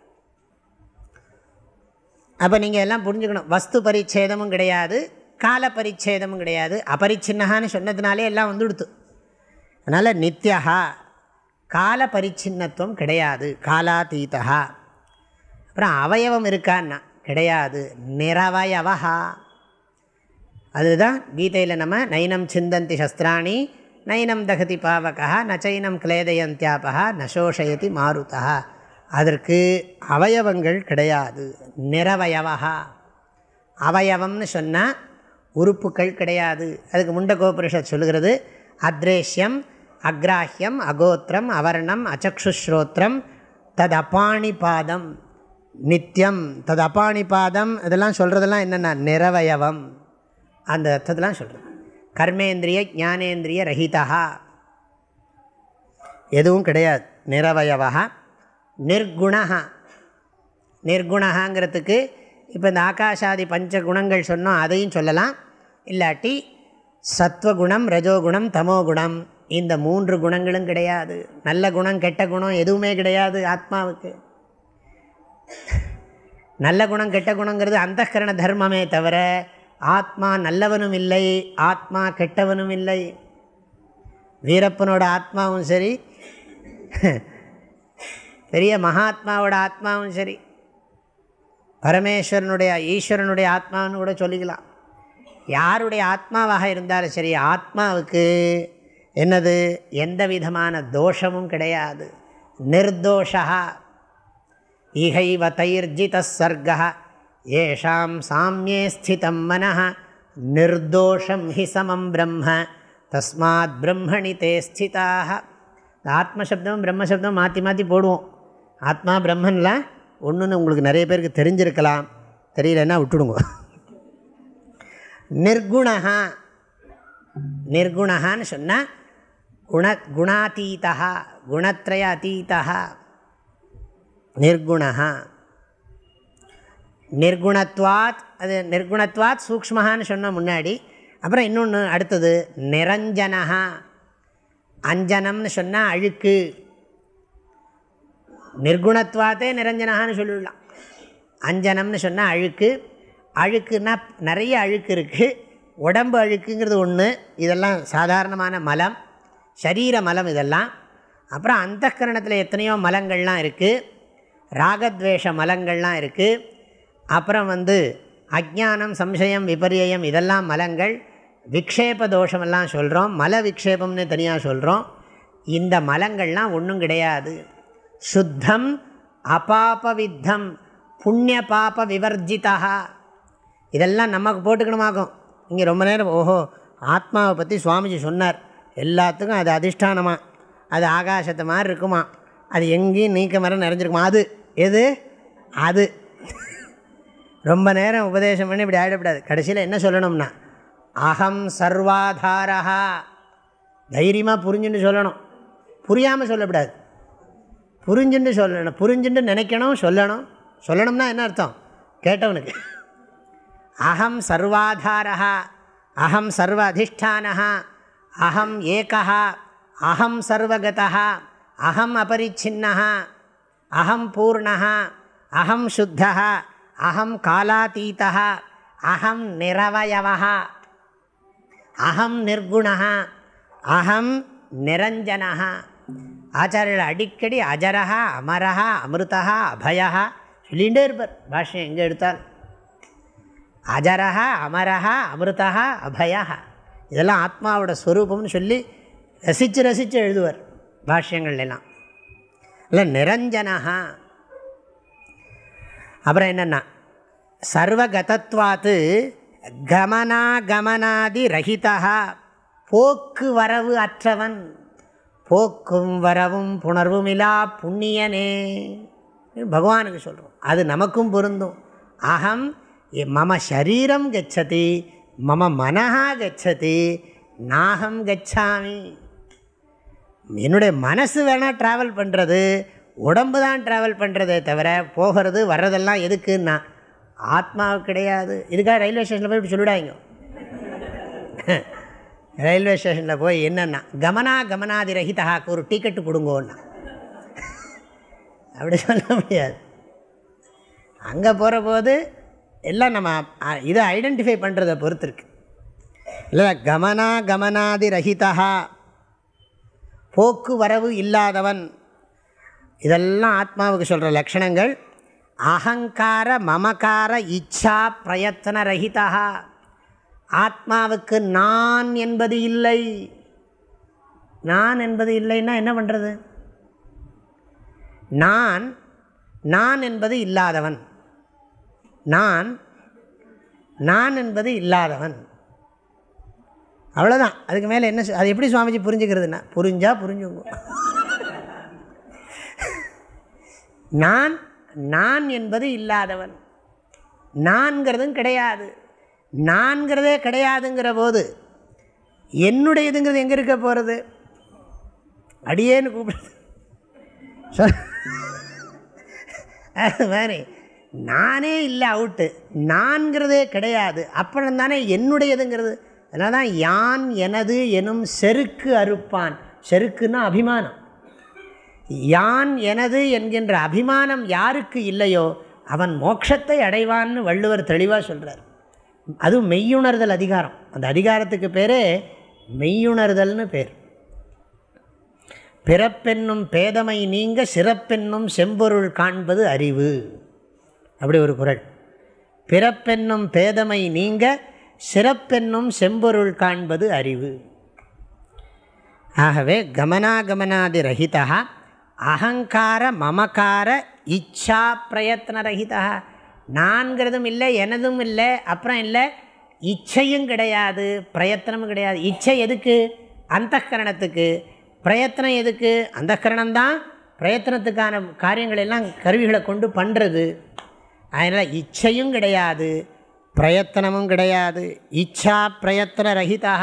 அப்போ நீங்கள் எல்லாம் புரிஞ்சுக்கணும். வஸ்து பரிச்சேதமும் கிடையாது கால பரிச்சேதமும் கிடையாது. அபரிச்சின்னகான்னு சொன்னதுனாலே எல்லாம் வந்துடுத்து. அதனால் நித்யா கால பரிச்சின்னத்துவம் கிடையாது காலாத்தீதா அப்புறம் அவயவம் இருக்கான்னா கிடையாது. நிறவயவஹா. அதுதான் கீதையில் நம்ம நைனம் சிந்தந்தி சஸ்திராணி நைனம் தகதி பாவகா நச்சைனம் கிளேதயந்தியாபகா நசோஷயதி மாருதா. அதற்கு அவயவங்கள் கிடையாது நிறவயவகா. அவயவம்னு சொன்னால் உறுப்புகள் கிடையாது. அதுக்கு முண்டகோபுரிஷத் சொல்லுகிறது அத்ரேஷ்யம் அக்ராஹ்யம் அகோத்திரம் அவர்ணம் அச்சக்ஷுஸ்ரோத்திரம் தத் பாதம் நித்தியம் தது அபாணிபாதம் இதெல்லாம் சொல்கிறதெல்லாம் என்னென்னா நிறவயவம். அந்த அர்த்தத்தெலாம் சொல்கிறது கர்மேந்திரிய ஞானேந்திரிய ரஹிதா எதுவும் கிடையாது. நிரவயவா நிர்குணா நிர்குணகாங்கிறதுக்கு இப்போ இந்த ஆகாஷாதி பஞ்ச குணங்கள் சொன்னோம் அதையும் சொல்லலாம். இல்லாட்டி சத்வகுணம் ரஜோகுணம் தமோகுணம் இந்த மூன்று குணங்களும் கிடையாது. நல்ல குணம் கெட்ட குணம் எதுவுமே கிடையாது ஆத்மாவுக்கு. நல்ல குணம் கெட்ட குணங்கிறது அந்தகரண தர்மமே தவிர ஆத்மா நல்லவனும் இல்லை ஆத்மா கெட்டவனும் இல்லை. வீரப்பனோட ஆத்மாவும் சரி பெரிய மகாத்மாவோட ஆத்மாவும் சரி. பரமேஸ்வரனுடைய ஈஸ்வரனுடைய ஆத்மான்னு கூட சொல்லிக்கலாம். யாருடைய ஆத்மாவாக இருந்தாலும் சரி ஆத்மாவுக்கு என்னது? எந்த விதமான தோஷமும் கிடையாது. நிர்தோஷா இகைவ தைர்ஜித சர்க்கா ஏஷாம் சாமியே ஸ்திதம் மன நிர்தோஷம் ஹி சமம் பிரம்ம தஸ்மாத் பிரம்மணி தே ஸ்திதாக ஆத்மசப்தம் பிரம்மசப்தம் மாற்றி மாற்றி போடுவோம். ஆத்மா பிரம்மன்ல ஒன்றுன்னு உங்களுக்கு நிறைய பேருக்கு தெரிஞ்சிருக்கலாம். தெரியலன்னா விட்டுடுங்க. நிர்குணா நிர்குணான்னு சொன்னால் குண குணாதீதா குணத்திரய அதீதா நிர்குணா நிர்குணத்வாத் அது நிர்குணத்வாத் சூக்மஹான்னு சொன்னோம் முன்னாடி. அப்புறம் இன்னொன்று அடுத்தது நிரஞ்சனகா அஞ்சனம்னு சொன்னால் அழுக்கு. நிர்குணத்வாத்தே நிரஞ்சனகான்னு சொல்லிடலாம். அஞ்சனம்னு சொன்னால் அழுக்கு. அழுக்குன்னா நிறைய அழுக்கு இருக்குது உடம்பு அழுக்குங்கிறது ஒன்று இதெல்லாம் சாதாரணமான மலம். சரீர மலம் இதெல்லாம். அப்புறம் அந்த கரணத்தில் எத்தனையோ மலங்கள்லாம் இருக்குது ராகத்வேஷ மலங்கள்லாம் இருக்குது அப்புறம் வந்து அஜானம் சம்சயம் விபரியம் இதெல்லாம் மலங்கள் விக்ஷேப தோஷமெல்லாம் சொல்கிறோம் மல விக்ஷேபம்னு தனியாக சொல்கிறோம் இந்த மலங்கள்லாம் ஒன்றும் கிடையாது. சுத்தம் அபாபவித்தம் புண்ணிய பாப விவர்ஜிதா இதெல்லாம் நமக்கு போட்டுக்கணுமாகும் இங்கே ரொம்ப நேரம் ஓஹோ ஆத்மாவை பற்றி சுவாமிஜி சொன்னார். எல்லாத்துக்கும் அது அதிஷ்டானமாக அது ஆகாசத்தை மாதிரி இருக்குமா. அது எங்கேயும் நீக்க மரம் நிறைஞ்சிருக்குமா. அது எது? அது. ரொம்ப நேரம் உபதேசம் பண்ணி இப்படி ஆகிடக்கூடாது கடைசியில் என்ன சொல்லணும்னா அகம் சர்வாதாரா தைரியமாக புரிஞ்சுன்னு சொல்லணும். புரியாமல் சொல்லக்கூடாது புரிஞ்சுன்னு சொல்லணும். புரிஞ்சுன்னு நினைக்கணும் சொல்லணும். சொல்லணும்னா என்ன அர்த்தம்? கேட்டவனுக்கு. அகம் சர்வாதாரா அகம் சர்வ அதிஷ்டானா அகம் ஏகா அகம் சர்வகதா அகம் அபரிச்சின்னா அகம் பூர்ணா அகம் சுத்தா அகம் காலாத்தீதா அகம் நிரவயவா அகம் நிர்குணா அகம் நிரஞ்சனா ஆச்சாரியர் அடிக்கடி அஜரஹா அமரஹா அமிர்தா அபயா சொல்லிகிட்டே இருப்பார். பாஷ்யம் எங்கே எடுத்தார் அஜரஹா அமரஹா அமிர்தா அபயா இதெல்லாம் ஆத்மாவோட ஸ்வரூபம்னு சொல்லி ரசித்து ரசித்து எழுதுவார் பாஷ்யங்கள்லாம் இல்லை நிரஞ்சனா அப்புறம் என்னென்னா சர்வகதத்வாத்து கமனாகமனாதி ரஹிதா போக்குவரவு அற்றவன். போக்கும் வரவும் புணர்வும் புணர்வுமிலா புண்ணியனே. பகவானுக்கு சொல்கிறோம் அது நமக்கும் பொருந்தும். அகம் மம சரீரம் கச்சதி மம மனஹா கச்சதி நாகம் கச்சாமி. என்னுடைய மனசு வேணால் ட்ராவல் பண்ணுறது உடம்பு தான் ட்ராவல் பண்ணுறதே தவிர போகிறது வர்றதெல்லாம் எதுக்குன்னா ஆத்மாவுக்கு கிடையாது. இதுக்காக ரயில்வே ஸ்டேஷனில் போய் இப்படி சொல்லிவிடாங்க ரயில்வே ஸ்டேஷனில் போய் என்னென்னா கமனா கமனாதி ரஹிதாக்கு ஒரு டிக்கெட்டு கொடுங்கோன்னா. அப்படி சொல்ல முடியாது. அங்கே போகிற போது எல்லாம் நம்ம இதை ஐடென்டிஃபை பண்ணுறதை பொறுத்து இருக்கு. இல்லை கமனா கமனாதி ரஹிதா போக்குவரவு இல்லாதவன். இதெல்லாம் ஆத்மாவுக்கு சொல்கிற லக்ஷணங்கள் அகங்கார மமகார இச்சா பிரயத்தன ரஹிதா ஆத்மாவுக்கு நான் என்பது இல்லை. நான் என்பது இல்லைன்னா என்ன பண்ணுறது நான் நான் என்பது இல்லாதவன். நான் நான் என்பது இல்லாதவன். அவ்வளோதான் அதுக்கு மேலே என்ன அது எப்படி சுவாமிஜி புரிஞ்சுக்கிறதுனா புரிஞ்சால் புரிஞ்சுங்க. நான் நான் என்பது இல்லாதவன். நான்கிறதும் கிடையாது. நான்கிறதே கிடையாதுங்கிற போது என்னுடையதுங்கிறது எங்கே இருக்க போகிறது அடியேன்னு கூப்பிடுது சொல். அது மாதிரி. நானே இல்லை அவுட்டு நான்கிறதே கிடையாது. அப்புறம் தானே என்னுடையதுங்கிறது. அதனால தான் யான் எனது எனும் செருக்கு அறுப்பான். செருக்குன்னா அபிமானம். யான் எனது என்கின்ற அபிமானம் யாருக்கு இல்லையோ அவன் மோட்சத்தை அடைவான்னு வள்ளுவர் தெளிவாக சொல்கிறார் அதுவும் மெய்யுணர்தல் அதிகாரம். அந்த அதிகாரத்துக்கு பேரே மெய்யுணர்தல்னு பேர். பிறப்பென்னும் பேதமை நீங்க சிறப்பென்னும் செம்பொருள் காண்பது அறிவு. அப்படி ஒரு குரல். பிறப்பென்னும் பேதமை நீங்க சிறப்பென்னும் செம்பொருள் காண்பது அறிவு. ஆகவே கமனாகமனாதி ரஹிதா அகங்கார மமக்கார இச்சா பிரயத்ன ரஹிதா நான்கிறதும் இல்லை எனதும் இல்லை அப்புறம் இல்லை. இச்சையும் கிடையாது பிரயத்தனமும் கிடையாது. இச்சை எதுக்கு? அந்தகரணத்துக்கு பிரயத்தனம் எதுக்கு? அந்தகரணம்தான் பிரயத்தனத்துக்கான காரியங்கள் எல்லாம் கருவிகளை கொண்டு பண்ணுறது அதனால் இச்சையும் கிடையாது பிரயத்தனமும் கிடையாது. இச்சா பிரயத்தன ரஹிதா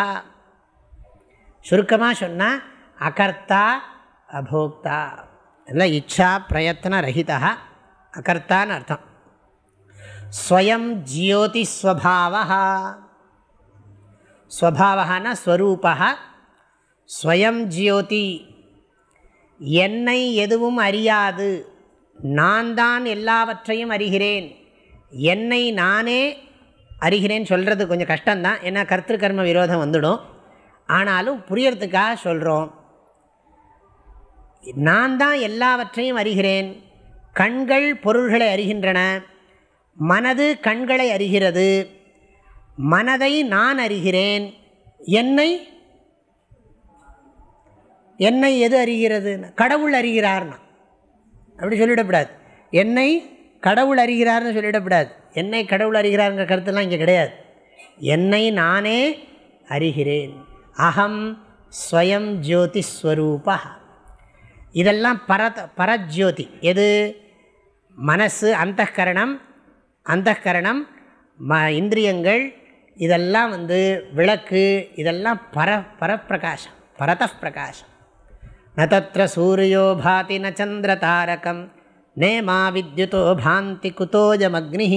சுருக்கமாக சொன்னால் அகர்த்தா அபோக்தா அதில் இச்சா பிரயத்ன ரஹிதா அகர்த்தான்னு அர்த்தம். ஸ்வயம் ஜியோதி ஸ்வபாவா ஸ்வரூபா ஸ்வயம் ஜியோதி. என்னை எதுவும் அறியாது. நான் தான் எல்லாவற்றையும் அறிகிறேன். என்னை நானே அறிகிறேன் சொல்கிறது கொஞ்சம் கஷ்டம்தான். ஏன்னா கர்த்திருக்கர்ம விரோதம் வந்துடும். ஆனாலும் புரியறதுக்காக சொல்கிறோம் நான் தான் எல்லாவற்றையும் அறிகிறேன். கண்கள் பொருள்களை அறிகின்றன. மனது கண்களை அறிகிறது. மனதை நான் அறிகிறேன். என்னை? என்னை எது அறிகிறது? கடவுள் அறிகிறார்னா. அப்படி சொல்லிடக்கூடாது என்னை கடவுள் அறிகிறார்னு சொல்லிடக்கூடாது என்னை கடவுள் அறிகிறாருங்கிற கருத்துலாம் இங்கே கிடையாது. என்னை நானே அறிகிறேன். அகம் ஸ்வயம் ஜோதிஸ்வரூபா. இதெல்லாம் பரத பரஜோதி எது? மனசு அந்தகரணம் அந்தகரணம் ம இந்திரியங்கள் இதெல்லாம் வந்து விளக்கு இதெல்லாம் பர பரப்பிரகாசம் பரத பிரகாசம் ந தத்திர சூரியோ பாதி ந சந்திர தாரகம் நேமா வித்யுதோ பாந்தி குதோஜமக்னி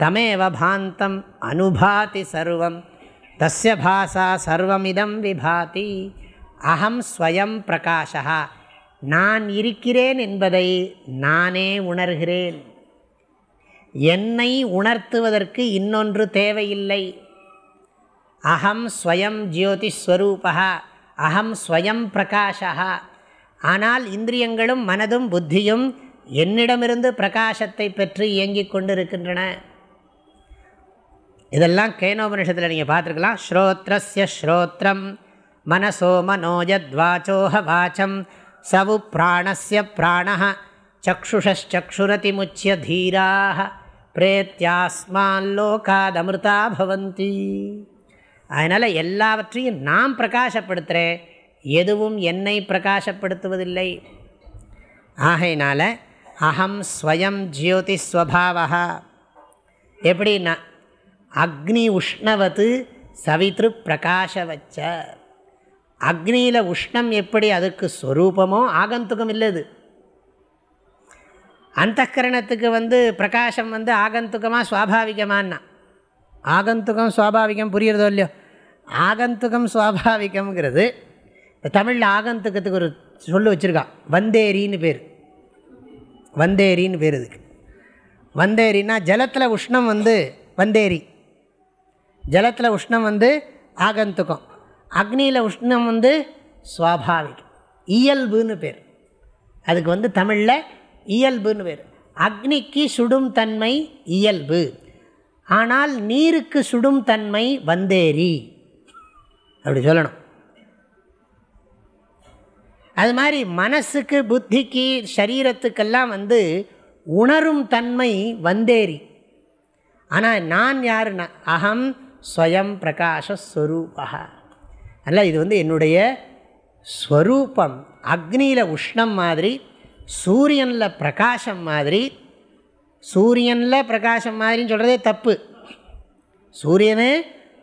தமேவ பாந்தம் அனுபாதி சர்வம் தஸ்ய பாசா சர்வமிதம் விபாதி அகம் ஸ்வயம் பிரகாஷா நான் இருக்கிறேன் என்பதை நானே உணர்கிறேன். என்னை உணர்த்துவதற்கு இன்னொன்று தேவையில்லை. அகம் ஸ்வயம் ஜோதிஸ்வரூபா அகம் ஸ்வயம் பிரகாஷா ஆனால் இந்திரியங்களும் மனதும் புத்தியும் என்னிடமிருந்து பிரகாசத்தை பெற்று இயங்கிக் கொண்டிருக்கின்றன. இதெல்லாம் கேனோபனிஷத்தில் நீங்கள் பார்த்துருக்கலாம். ஸ்ரோத்ரஸ்ய ஸ்ரோத்ரம் மனசோ மனோஜத்வாச்சோஹ வாச்சம் சவு பிராணஸ்ய பிராண சக்ஷுஷச்சுரதிமுச்சிய தீராக பிரேத்தியாஸ்மால்லோகாதமிருதா பவந்தி. அதனால் எல்லாவற்றையும் நான் பிரகாசப்படுத்துகிறேன் எதுவும் என்னை பிரகாசப்படுத்துவதில்லை. ஆகையினால் அகம் ஸ்வயம் ஜியோதி ஸ்வபாவா எப்படின்னா அக்னி உஷ்ணவத்து சவித்ரு பிரகாஷவச்ச அக்னியில் உஷ்ணம் எப்படி அதுக்கு ஸ்வரூபமோ ஆகந்துகம் இல்லது. அந்தக்கரணத்துக்கு வந்து பிரகாசம் வந்து ஆகந்துகமாக சுவாபாவிகமானா ஆகந்துகம் சுவாபாவிகம் புரியுறதோ இல்லையோ? ஆகந்துகம் சுவாபாவிகம்ங்கிறது இப்போ தமிழில் ஆகந்துக்கத்துக்கு ஒரு சொல்லு வச்சுருக்கான் வந்தேரின்னு பேர். வந்தேரின்னு பேர் இதுக்கு. வந்தேரின்னா ஜலத்தில் உஷ்ணம் வந்து வந்தேரி. ஜலத்தில் உஷ்ணம் வந்து ஆகந்துக்கம். அக்னியில் உஷ்ணம் வந்து சுவாபாவிகம் இயல்புன்னு பேர். அதுக்கு வந்து தமிழில் இயல்புன்னு பேர். அக்னிக்கு சுடும் தன்மை இயல்பு. ஆனால் நீருக்கு சுடும் தன்மை வந்தேரி அப்படி சொல்லணும். அது மாதிரி மனசுக்கு புத்திக்கு சரீரத்துக்கெல்லாம் வந்து உணரும் தன்மை வந்தேரி ஆனால் நான் யாருன்னா அகம் ஸ்வயம் பிரகாஷஸ்வரூபா அல்ல இது வந்து என்னுடைய ஸ்வரூபம். அக்னியில் உஷ்ணம் மாதிரி சூரியனில் பிரகாசம் மாதிரி. சூரியனில் பிரகாசம் மாதிரின்னு சொல்கிறதே தப்பு. சூரியனே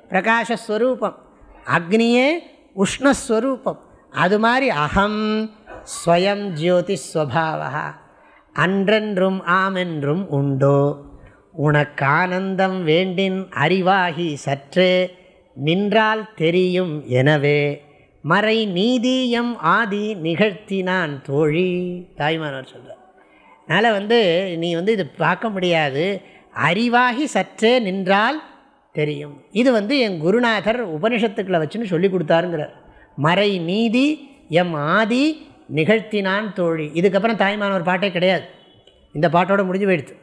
பிரகாஷஸ்வரூபம் அக்னியே உஷ்ணஸ்வரூபம். அது மாதிரி அகம் ஸ்வயம் ஜோதிஸ்வபாவா அன்றென்றும் ஆமென்றும் உண்டோ? உனக்கானந்தம் வேண்டின் அறிவாகி சற்றே நின்றால் தெரியும் எனவே மறை நீதியம் ஆதி நிகழ்த்தினான் தோழி. தாய்மானவர் சொல்கிறார் அதனால் வந்து நீ வந்து இது பார்க்க முடியாது. அறிவாகி சற்றே நின்றால் தெரியும். இது வந்து என் குருநாதர் உபனிஷத்துக்களை வச்சுன்னு சொல்லி கொடுத்தாருங்கிறார். மறை நீதி எம் ஆதி நிகழ்த்தினான் தோழி. இதுக்கப்புறம் தாய்மானவர் பாட்டே கிடையாது. இந்த பாட்டோட முடிஞ்சு போயிடுது.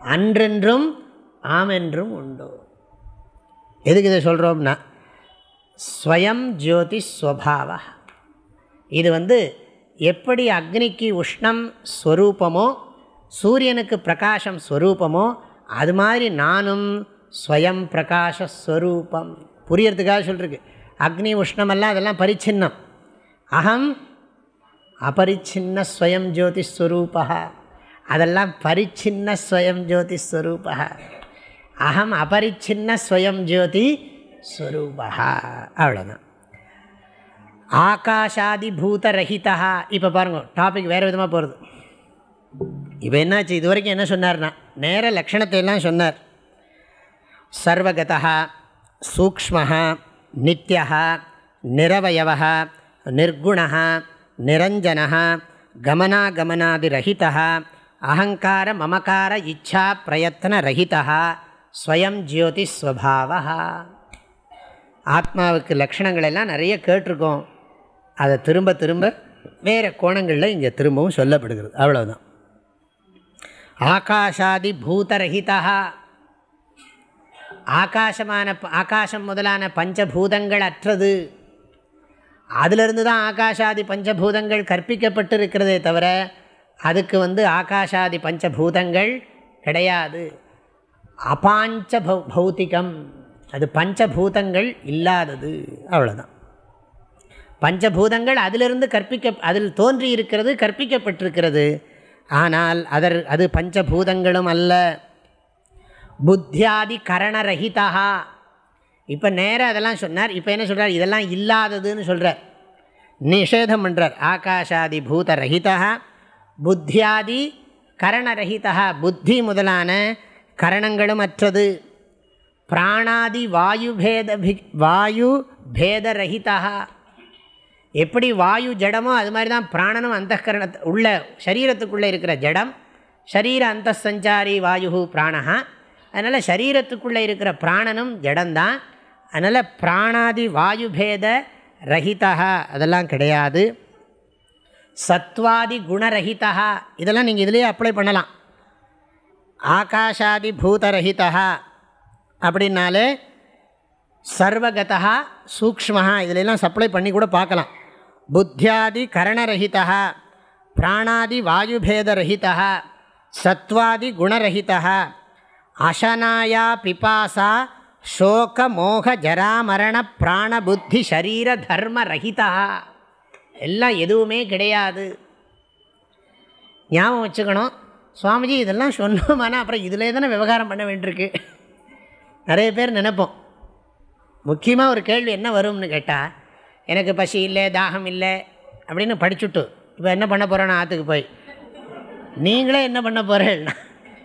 அன்றென்றும் ஆமென்றும் உண்டோ? எதுக்கு இதை சொல்கிறோம்னா ஸ்வயம் ஜோதி ஸ்வபாவ. இது வந்து எப்படி அக்னிக்கு உஷ்ணம் ஸ்வரூபமோ சூரியனுக்கு பிரகாசம் ஸ்வரூபமோ அது மாதிரி நானும் ஸ்வயம் பிரகாஷஸ்வரூபம் புரியறதுக்காக சொல்லிருக்கு அக்னி உஷ்ணமெல்லாம் அதெல்லாம் பரிச்சின்னம். அகம் அபரிச்சின்ன ஸ்வயம் ஜோதிஸ்வரூபா அதெல்லாம் பரிச்சின்ன ஸ்வயம் ஜோதிஸ்வரூபா அகம் அபரிச்சின்ன ஸ்வயம் ஜோதி ஸ்வரூபா அவ்வளோதான் ஆகாஷாதி பூதரஹிதா இப்போ பாருங்கள் டாபிக் வேறு விதமாக போகிறது இப்போ என்னாச்சு? இது வரைக்கும் என்ன சொன்னார்னா நேர லக்ஷணத்தை எல்லாம் சொன்னார். சர்வகதா சூக்மஹா நித்யா நிரவயவா நிர்குணா நிரஞ்சனா கமனாகமனாதிரகிதா அகங்கார மமக்கார இச்சா பிரயத்ன ரஹிதா ஸ்வயம் ஜோதிஸ்வபாவா ஆத்மாவுக்கு லக்ஷணங்கள் எல்லாம் நிறைய கேட்டிருக்கோம். அதை திரும்ப திரும்ப வேறு கோணங்களில் இங்கே திரும்பவும் சொல்லப்படுகிறது. அவ்வளோதான் ஆகாஷாதி பூதரகிதா ஆகாசமான ஆகாசம் முதலான பஞ்சபூதங்கள் அற்றது அதிலிருந்து தான் ஆகாஷாதி பஞ்சபூதங்கள் கற்பிக்கப்பட்டு இருக்கிறதே தவிர அதுக்கு வந்து ஆகாஷாதி பஞ்சபூதங்கள் கிடையாது. அபாஞ்ச பௌ பௌத்திகம். அது பஞ்சபூதங்கள் இல்லாதது. அவ்வளோதான் பஞ்சபூதங்கள் அதிலிருந்து கற்பிக்க அதில் தோன்றி இருக்கிறது கற்பிக்கப்பட்டிருக்கிறது. ஆனால் அதர் அது பஞ்சபூதங்களும் அல்ல. புத்தியாதி கரணரகிதா இப்போ நேராக அதெல்லாம் சொன்னார். இப்போ என்ன சொல்கிறார் இதெல்லாம் இல்லாததுன்னு சொல்கிறார் நிஷேதம் பண்ணுறார் ஆகாஷாதி பூதரகிதா புத்தியாதி கரணரகிதா புத்தி முதலான கரணங்களும் அற்றது பிராணாதி வாயு பேத வாயு பேதரகிதா எப்படி வாயு ஜடமோ அது மாதிரி தான் பிராணனும் அந்த கரண உள்ள சரீரத்துக்குள்ளே இருக்கிற ஜடம் ஷரீர அந்த சஞ்சாரி வாயு பிராணஹா. அதனால் சரீரத்துக்குள்ளே இருக்கிற பிராணனும் ஜடம்தான் அதனால் பிராணாதி வாயுபேத ரஹிதா அதெல்லாம் கிடையாது. சத்வாதி குணரஹிதா இதெல்லாம் நீங்கள் இதிலே அப்ளை பண்ணலாம். ஆகாஷாதி பூதரஹிதா அப்படின்னாலே சர்வகதா சூக்ஷ்மஹா இதிலெல்லாம் சப்ளை பண்ணி கூட பார்க்கலாம். புத்தியாதி கரணரஹிதா பிராணாதி வாயுபேதரஹிதா சத்வாதி குணரஹிதா அசனாயா பிபாசா சோக மோக ஜராமரண பிராணபுத்தி ஷரீர தர்ம ரஹிதா எல்லாம் எதுவுமே கிடையாது. ஞாபகம் வச்சுக்கணும். சுவாமிஜி இதெல்லாம் சொன்னோமானா அப்புறம் இதிலே தானே விவகாரம் பண்ண வேண்டியிருக்கு. நிறைய பேர் நினைப்போம். முக்கியமாக ஒரு கேள்வி என்ன வரும்னு கேட்டால் எனக்கு பசி இல்லை தாகம் இல்லை அப்படின்னு படிச்சுட்டு இப்போ என்ன பண்ண போகிறேன்னு ஆற்றுக்கு போய். நீங்களே என்ன பண்ண போகிறேன்னா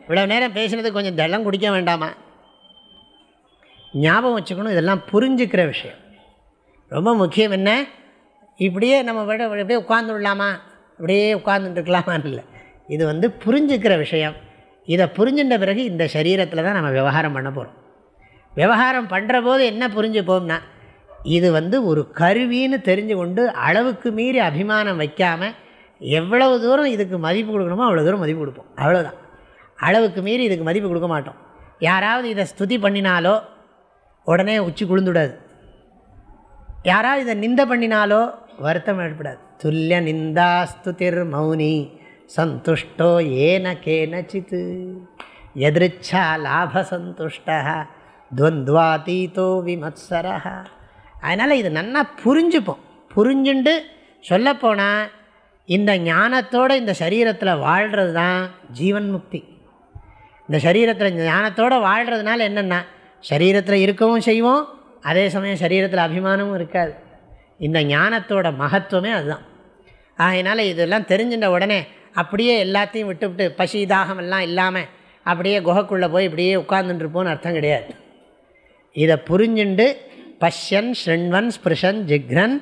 இவ்வளோ நேரம் பேசினது கொஞ்சம் தள்ளம் குடிக்க வேண்டாமா? ஞாபகம் வச்சுக்கணும் இதெல்லாம் புரிஞ்சுக்கிற விஷயம். ரொம்ப முக்கியம் என்ன? இப்படியே நம்ம விட அப்படியே உட்காந்துடலாமா அப்படியே உட்காந்துட்டுருக்கலாமான்னு இல்லை. இது வந்து புரிஞ்சுக்கிற விஷயம். இதை புரிஞ்சுட்ட பிறகு இந்த சரீரத்தில் தான் நம்ம விவகாரம் பண்ண போகிறோம் விவகாரம் பண்ணுற போது என்ன புரிஞ்சுப்போம்னா இது வந்து ஒரு கருவின்னு தெரிஞ்சு கொண்டு அளவுக்கு மீறி அபிமானம் வைக்காமல் எவ்வளவு தூரம் இதுக்கு மதிப்பு கொடுக்கணுமோ அவ்வளோ தூரம் மதிப்பு கொடுப்போம். அவ்வளோதான் அளவுக்கு மீறி இதுக்கு மதிப்பு கொடுக்க மாட்டோம். யாராவது இதை ஸ்துதி பண்ணினாலோ உடனே உச்சி குளிந்துடாது யாராவது இதை நிந்த பண்ணினாலோ வருத்தம் ஏற்படாது. துல்லிய நிந்தா ஸ்துதிர் மௌனி. சந்துஷ்டோ ஏன கேனச்சித். எதிர்ச்சா லாப சந்துஷ்ட துவந்த்வாதீதோ விமத்சரா அதனால் இது நன்னா புரிஞ்சுப்போம். புரிஞ்சுண்டு சொல்லப்போனால் இந்த ஞானத்தோடு இந்த சரீரத்தில் வாழ்கிறது தான் ஜீவன் முக்தி இந்த சரீரத்தில் ஞானத்தோடு வாழ்கிறதுனால என்னென்னா சரீரத்தில் இருக்கவும் செய்வோம் அதே சமயம் சரீரத்தில் அபிமானமும் இருக்காது. இந்த ஞானத்தோட மகத்துவமே அதுதான். அதனால் இதெல்லாம் தெரிஞ்சின்ற உடனே அப்படியே எல்லாத்தையும் விட்டுவிட்டு பசி தாகமெல்லாம் இல்லாமல் அப்படியே குகைக்குள்ளே போய் இப்படியே உட்கார்ந்துட்டுருப்போன்னு அர்த்தம் கிடையாது. இதை புரிஞ்சுண்டு பஷ்யன் ஸ்ருண்வன் ஸ்பிருஷன் ஜிக்ரன்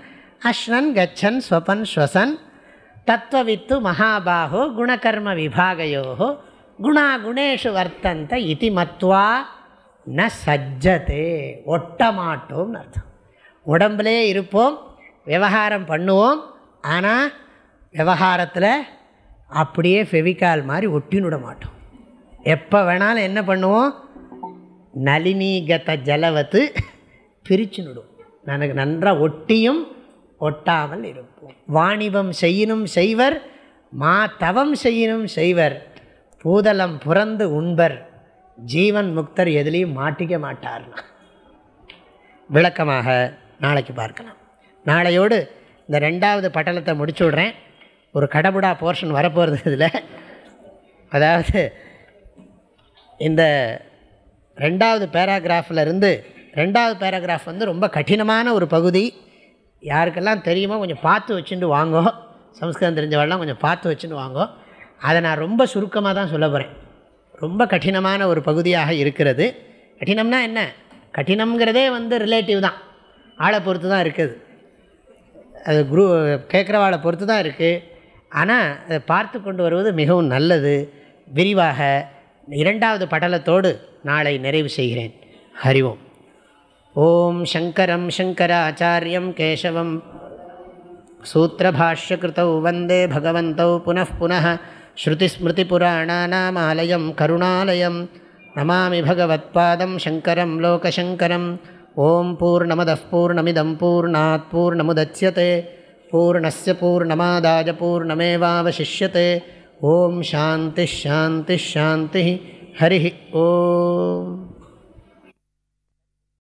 அஷ்ணன் கச்சன் ஸ்வபன் ஸ்வசன் தத்துவவித்து மகாபாகோ குணகர்ம விபாகையோ குணா குணேஷு வர்த்தந்த இதி மத்வா ந சஜ்ஜதே. ஒட்டமாட்டோம்னு அர்த்தம். உடம்புலே இருப்போம் விவகாரம் பண்ணுவோம் ஆனால் விவகாரத்தில் அப்படியே ஃபெவிகால் மாதிரி ஒட்டினுட மாட்டோம். எப்போ வேணாலும் என்ன பண்ணுவோம்? நளினீகத ஜலவத்து பிரிச்சுனுடும் எனக்கு நன்றாக ஒட்டியும் ஒட்டாமல் இருப்போம். வாணிபம் செய்யினும் செய்வர் மா தவம் செய்யினும் செய்வர் பூதலம் புறந்து உண்பர் ஜீவன் முக்தர் எதுலேயும் மாட்டிக்க மாட்டார்னா. விளக்கமாக நாளைக்கு பார்க்கலாம். நாளையோடு இந்த ரெண்டாவது பட்டலத்தை முடிச்சு விட்றேன். ஒரு கடபுடா போர்ஷன் வரப்போகிறது இதில். அதாவது இந்த ரெண்டாவது பேராகிராஃபில் இருந்து ரெண்டாவது பேராகிராஃப் வந்து ரொம்ப கடினமான ஒரு பகுதி. யாருக்கெல்லாம் தெரியுமோ கொஞ்சம் பார்த்து வச்சுட்டு வாங்கோ. சம்ஸ்கிருதம் தெரிஞ்சவெல்லாம் கொஞ்சம் பார்த்து வச்சுட்டு வாங்கோ. அதை நான் ரொம்ப சுருக்கமாக தான் சொல்ல போகிறேன் ரொம்ப கடினமான ஒரு பகுதியாக இருக்கிறது. கடினம்னா என்ன? கடினம்ங்கிறதே வந்து ரிலேட்டிவ் தான். ஆளை பொறுத்து தான் இருக்குது. அது குரு கேட்குறவாளை பொறுத்து தான் இருக்குது ஆனால் அதை பார்த்து கொண்டு வருவது மிகவும் நல்லது விரிவாக இரண்டாவது படலத்தோடு நாளை நிறைவு செய்கிறேன் ஹரிவோம் ஓம் சங்கரம் சங்கராச்சாரியம் கேசவம் सूत्रभाष्यकृतौ वन्दे भगवन्तौ पुनः पुनः श्रुतिस्मृतिपुराणानामालयं करुणालयं नमामि भगवत्पादं शङ्करं लोकशङ्करम् ॐ पूर्णमदः पूर्णमिदं पूर्णात् पूर्णमुदच्यते பூர்ணஸ்ய பூர்ணமாதாய பூர்ணமேவாவசிஷ்யத்தை ஓம் சாந்தி ஷாந்தி ஹரி ஓம்